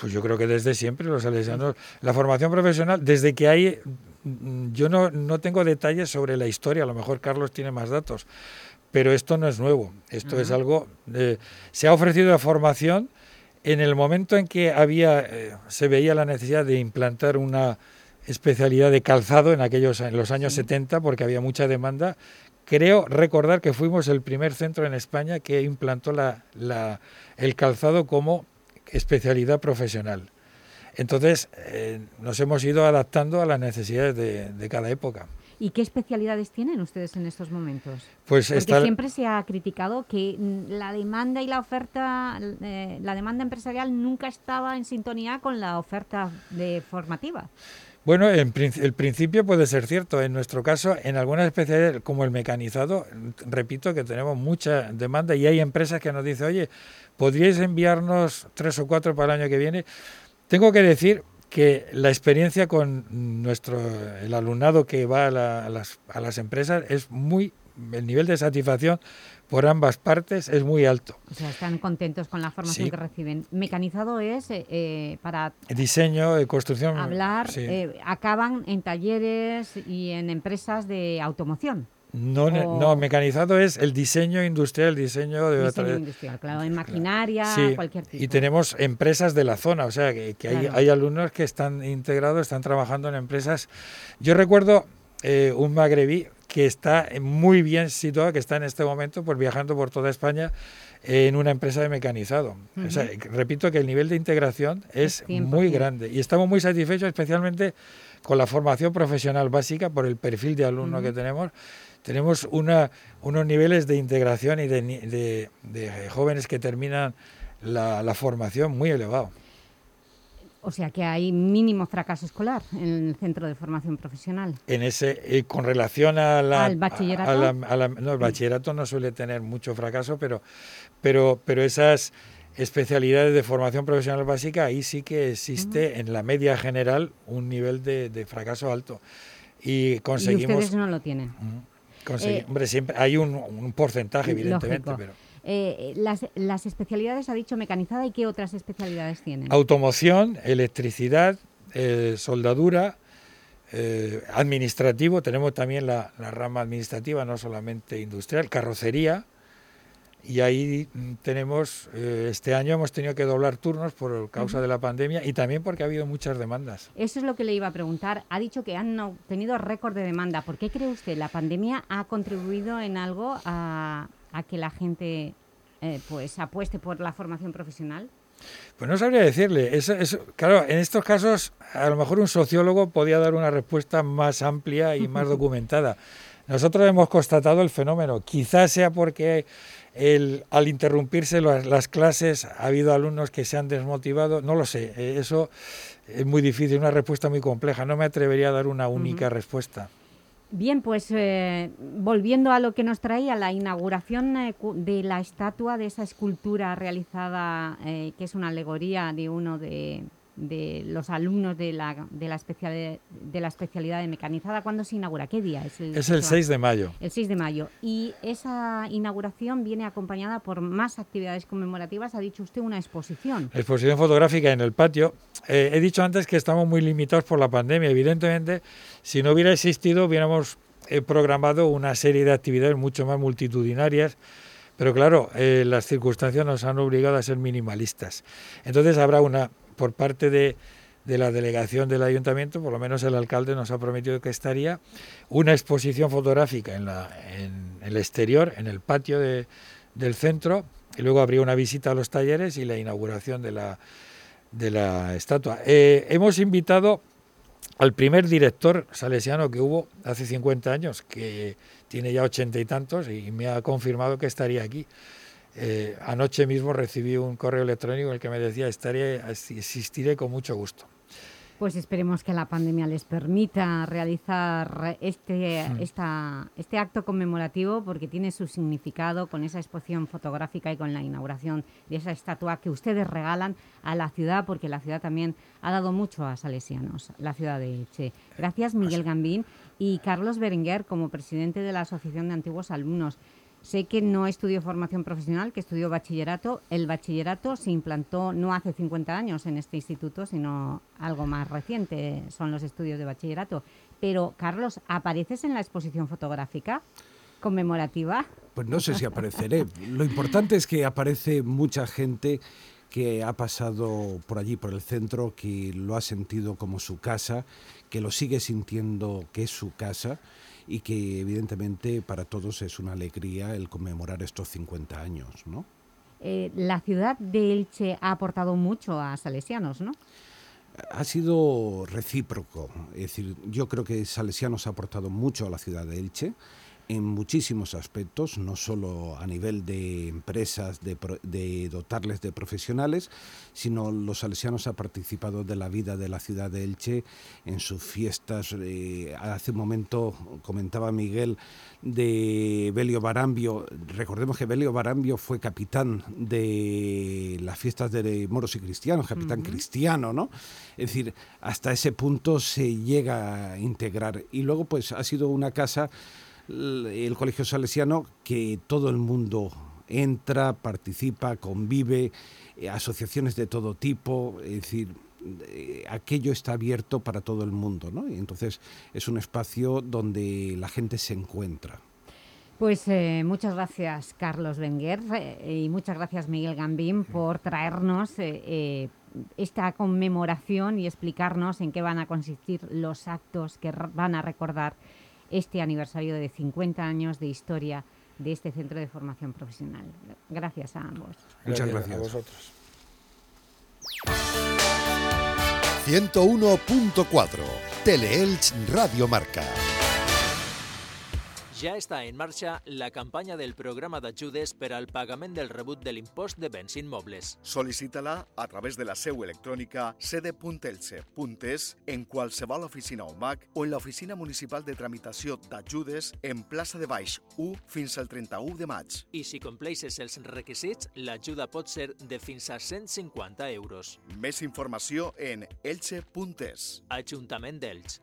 Pues yo creo que desde siempre los salesianos, la formación profesional, desde que hay, mm, yo no, no tengo detalles sobre la historia, a lo mejor Carlos tiene más datos, pero esto no es nuevo, esto es algo, de- se ha ofrecido la formación en el momento en que había, eh, se veía la necesidad de implantar una especialidad de calzado en aquellos en los años 70 porque había mucha demanda. Creo recordar que fuimos el primer centro en España que implantó la, la- el calzado como especialidad profesional. Entonces, eh, nos hemos ido adaptando a las necesidades de, de cada época. ¿Y qué especialidades tienen ustedes en estos momentos? Pues Porque siempre se ha criticado que mm, la demanda y la oferta, eh, la demanda empresarial nunca estaba en sintonía con la oferta de formativa. Bueno, en el principio puede ser cierto. En nuestro caso, en algunas especialidades como el mecanizado, repito que tenemos mucha demanda y hay empresas que nos dicen, oye, ¿podríais enviarnos tres o cuatro para el año que viene? Tengo que decir que la experiencia con nuestro el alumnado que va a, la- a las, a las empresas es muy el nivel de satisfacción por ambas partes es muy alto. O sea, están contentos con la formación Sí. que reciben. Mecanizado es eh, eh, para Diseño, eh, construcción. hablar, sí. eh, acaban en talleres y en empresas de automoción. No, o- no, mecanizado es el diseño industrial, el diseño de Diseño otra- industrial, claro, en maquinaria, Sí, cualquier tipo. y tenemos empresas de la zona, o sea, que, que hay, Claro. hay alumnos que están integrados, están trabajando en empresas. Yo recuerdo eh, un magrebí que está muy bien situado, que está en este momento pues viajando por toda España en una empresa de mecanizado. O sea, repito que el nivel de integración es muy 100%. grande y estamos muy satisfechos especialmente con la formación profesional básica por el perfil de alumno Ujú. que tenemos. Tenemos una, unos niveles de integración y de, de- de jóvenes que terminan la, la formación muy elevados. O sea que hay mínimo fracaso escolar en el centro de formación profesional. En ese, eh, con relación a la, ¿Al bachillerato? a la- a la- no, el bachillerato no suele tener mucho fracaso, pero, pero, pero esas especialidades de formación profesional básica, ahí sí que existe en la media general un nivel de, de fracaso alto. Y Y conseguimos... ustedes no lo tienen. Eh, hombre, siempre hay un, un porcentaje, evidentemente, Lógico. pero... Eh, las, las especialidades, ha dicho mecanizada, ¿y qué otras especialidades tienen? Automoción, electricidad, eh, soldadura, eh, administrativo, tenemos también la, la rama administrativa, no solamente industrial, carrocería, y ahí mm, tenemos, eh, este año hemos tenido que doblar turnos por causa de la pandemia y también porque ha habido muchas demandas. Eso es lo que le iba a preguntar. Ha dicho que han tenido récord de demanda. ¿Por qué cree usted la pandemia ha contribuido en algo a, que la gente eh, pues apueste por la formación profesional? Pues no sabría decirle. Eso, claro, en estos casos a lo mejor un sociólogo podía dar una respuesta más amplia y más documentada. Nosotros hemos constatado el fenómeno. Quizás sea porque el, al interrumpirse las, clases ha habido alumnos que se han desmotivado. No lo sé. Eh, eso es muy difícil, una respuesta muy compleja. No me atrevería a dar una única respuesta. Bien, pues eh, volviendo a lo que nos traía, la inauguración eh, de la estatua, de esa escultura realizada, eh, que es una alegoría de uno de, de los alumnos de la, de, la especialidad, de la especialidad de mecanizada. ¿Cuándo se inaugura? ¿Qué día? Es el, es el 6 de mayo. El 6 de mayo. Y esa inauguración viene acompañada por más actividades conmemorativas. Ha dicho usted una exposición. Exposición fotográfica en el patio. Eh, he dicho antes que estamos muy limitados por la pandemia. Evidentemente, si no hubiera existido, hubiéramos eh, programado una serie de actividades mucho más multitudinarias pero claro, eh, las circunstancias nos han obligado a ser minimalistas. Entonces habrá una por parte de, la delegación del ayuntamiento, por lo menos el alcalde nos ha prometido que estaría, una exposición fotográfica en, la, en el exterior, en el patio del centro, y luego habría una visita a los talleres y la inauguración de la, de la estatua. Eh, hemos invitado al primer director salesiano que hubo hace 50 años, que tiene ya ochenta y tantos, y me ha confirmado que estaría aquí. Eh, anoche mismo recibí un correo electrónico en el que me decía estaré, existiré con mucho gusto. Pues esperemos que la pandemia les permita realizar este, mm. esta, este acto conmemorativo porque tiene su significado con esa exposición fotográfica y con la inauguración de esa estatua que ustedes regalan a la ciudad porque la ciudad también ha dado mucho a salesianos, la ciudad de Elche. Gracias Miguel Gambín y Carlos Berenguer como presidente de la Asociación de Antiguos Alumnos. Sé que no estudió formación profesional, que estudió bachillerato. El bachillerato se implantó no hace 50 años en este instituto, sino algo más reciente, son los estudios de bachillerato. Pero, Carlos, ¿apareces en la exposición fotográfica conmemorativa? Pues no sé si apareceré. Lo importante es que aparece mucha gente que ha pasado por allí, por el centro, que lo ha sentido como su casa, que lo sigue sintiendo que es su casa y que evidentemente para todos es una alegría el conmemorar estos 50 años, ¿no? Eh, la ciudad de Elche ha aportado mucho a Salesianos, ¿no? Ha sido recíproco, es decir, yo creo que Salesianos ha aportado mucho a la ciudad de Elche en muchísimos aspectos, no solo a nivel de empresas, de, dotarles de profesionales, sino los salesianos han participado de la vida de la ciudad de Elche en sus fiestas. Eh, hace un momento comentaba Miguel de Belio Barambio. Recordemos que Belio Barambio fue capitán de las fiestas de moros y cristianos, capitán cristiano, ¿no? Es decir, hasta ese punto se llega a integrar. Y luego, pues, ha sido una casa el Colegio Salesiano que todo el mundo entra, participa, convive, eh, asociaciones de todo tipo, es decir, eh, aquello está abierto para todo el mundo, ¿no? Y entonces es un espacio donde la gente se encuentra. Pues eh, muchas gracias Carlos Wenger y muchas gracias Miguel Gambín por traernos esta conmemoración y explicarnos en qué van a consistir los actos que van a recordar este aniversario de 50 años de historia de este centro de formación profesional. Gracias a ambos. Muchas gracias. A vosotros. 101.4 Teleelch Radio Marca. Ja està en marxa la campanya del programa d'ajudes per al pagament del rebut de l'impost de béns immobles. Sol·licita-la a través de la seu electrònica sede.elce.es en qualsevol oficina UMAC o en l'oficina municipal de tramitació d'ajudes en plaça de Baix 1 fins al 31 de maig. I si compleixes els requisits, l'ajuda pot ser de fins a 150 euros. Més informació en elche.es. Ajuntament d'Elx.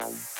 Bye.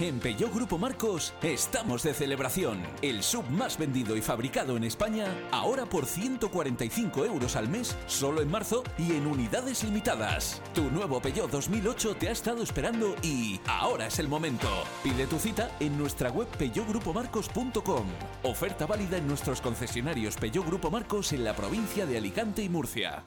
En Peugeot Grupo Marcos estamos de celebración. El sub más vendido y fabricado en España, ahora por 145 euros al mes, solo en marzo y en unidades limitadas. Tu nuevo Peugeot 2008 te ha estado esperando y ahora es el momento. Pide tu cita en nuestra web peugeotgrupomarcos.com. Oferta válida en nuestros concesionarios Peugeot Grupo Marcos en la provincia de Alicante y Murcia.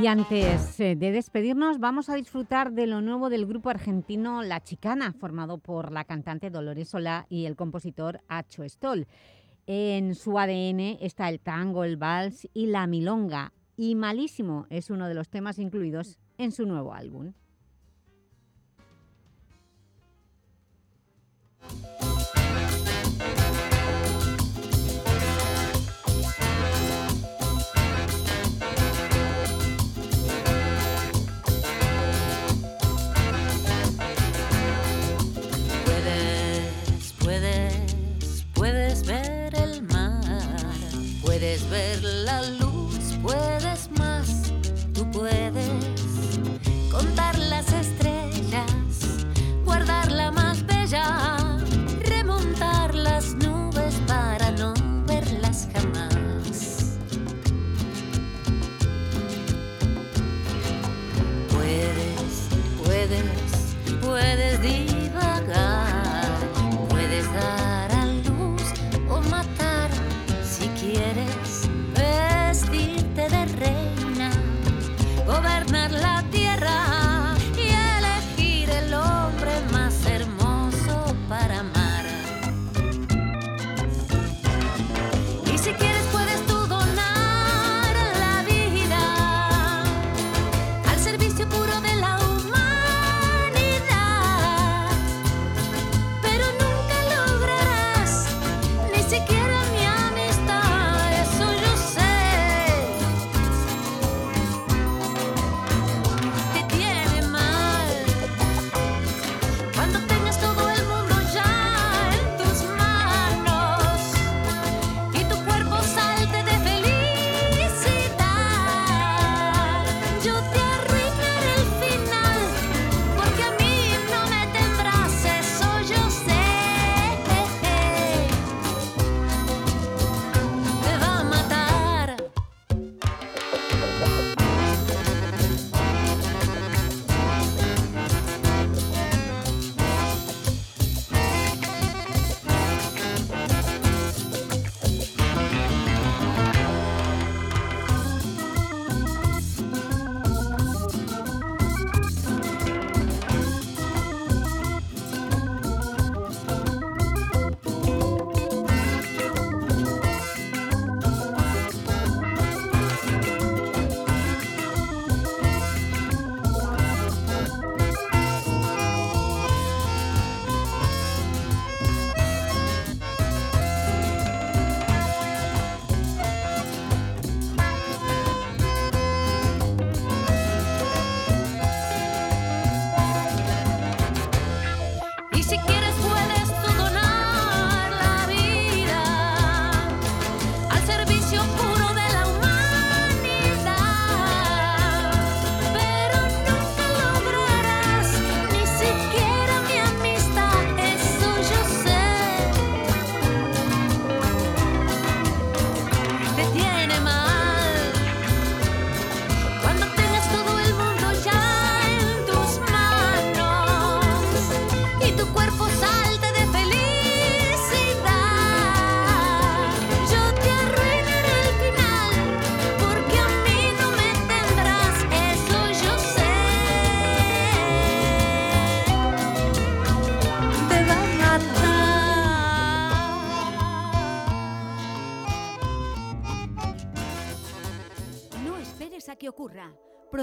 Y antes eh, de despedirnos, vamos a disfrutar de lo nuevo del grupo argentino La Chicana, formado por la cantante Dolores Solá y el compositor Acho Stoll. En su ADN está el tango, el vals y la milonga, y Malísimo es uno de los temas incluidos en su nuevo álbum.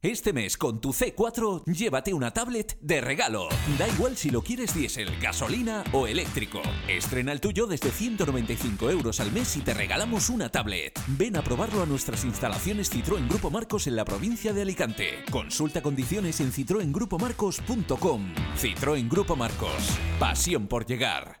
Este mes con tu C4 llévate una tablet de regalo. Da igual si lo quieres diésel, gasolina o eléctrico. Estrena el tuyo desde 195 euros al mes y te regalamos una tablet. Ven a probarlo a nuestras instalaciones Citroën Grupo Marcos en la provincia de Alicante. Consulta condiciones en citroengrupomarcos.com. Citroën Grupo Marcos. Pasión por llegar.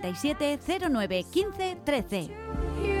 637 09 15 13.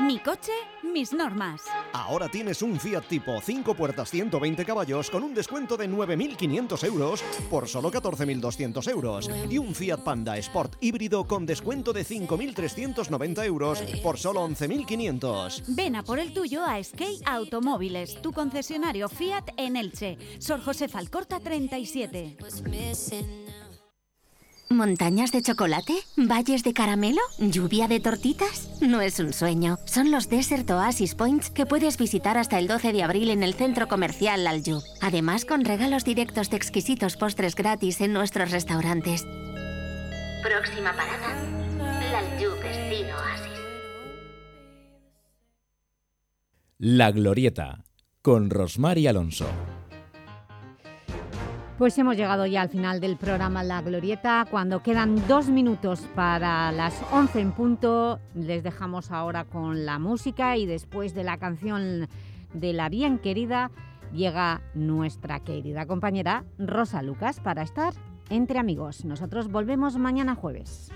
Mi coche, mis normas. Ahora tienes un Fiat Tipo 5 puertas 120 caballos con un descuento de 9.500 euros por solo 14.200 euros y un Fiat Panda Sport híbrido con descuento de 5.390 euros por solo 11.500. Ven a por el tuyo a Skate Automóviles, tu concesionario Fiat en Elche. Sor José Falcorta 37. ¿Montañas de chocolate? ¿Valles de caramelo? ¿Lluvia de tortitas? No es un sueño. Son los Desert Oasis Points que puedes visitar hasta el 12 de abril en el centro comercial Aljub. Además, con regalos directos de exquisitos postres gratis en nuestros restaurantes. Próxima parada, Destino Oasis. La Glorieta, con Rosmar y Alonso. Pues hemos llegado ya al final del programa La Glorieta. Cuando quedan dos minutos para las 11 en punto, les dejamos ahora con la música y después de la canción de La Bien Querida, llega nuestra querida compañera Rosa Lucas para estar entre amigos. Nosotros volvemos mañana jueves.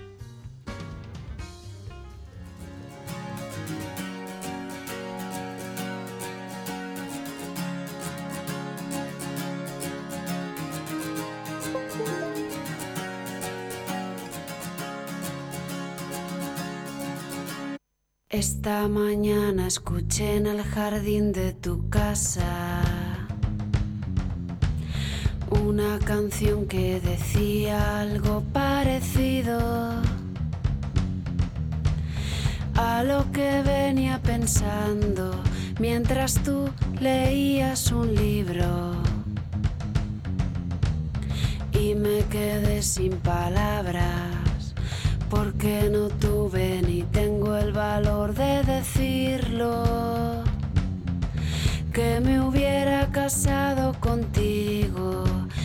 Esta mañana escuché en el jardín de tu casa una canción que decía algo parecido a lo que venía pensando mientras tú leías un libro. Y me quedé sin palabras porque no tuve ni tengo el valor de decirlo. Que me hubiera casado contigo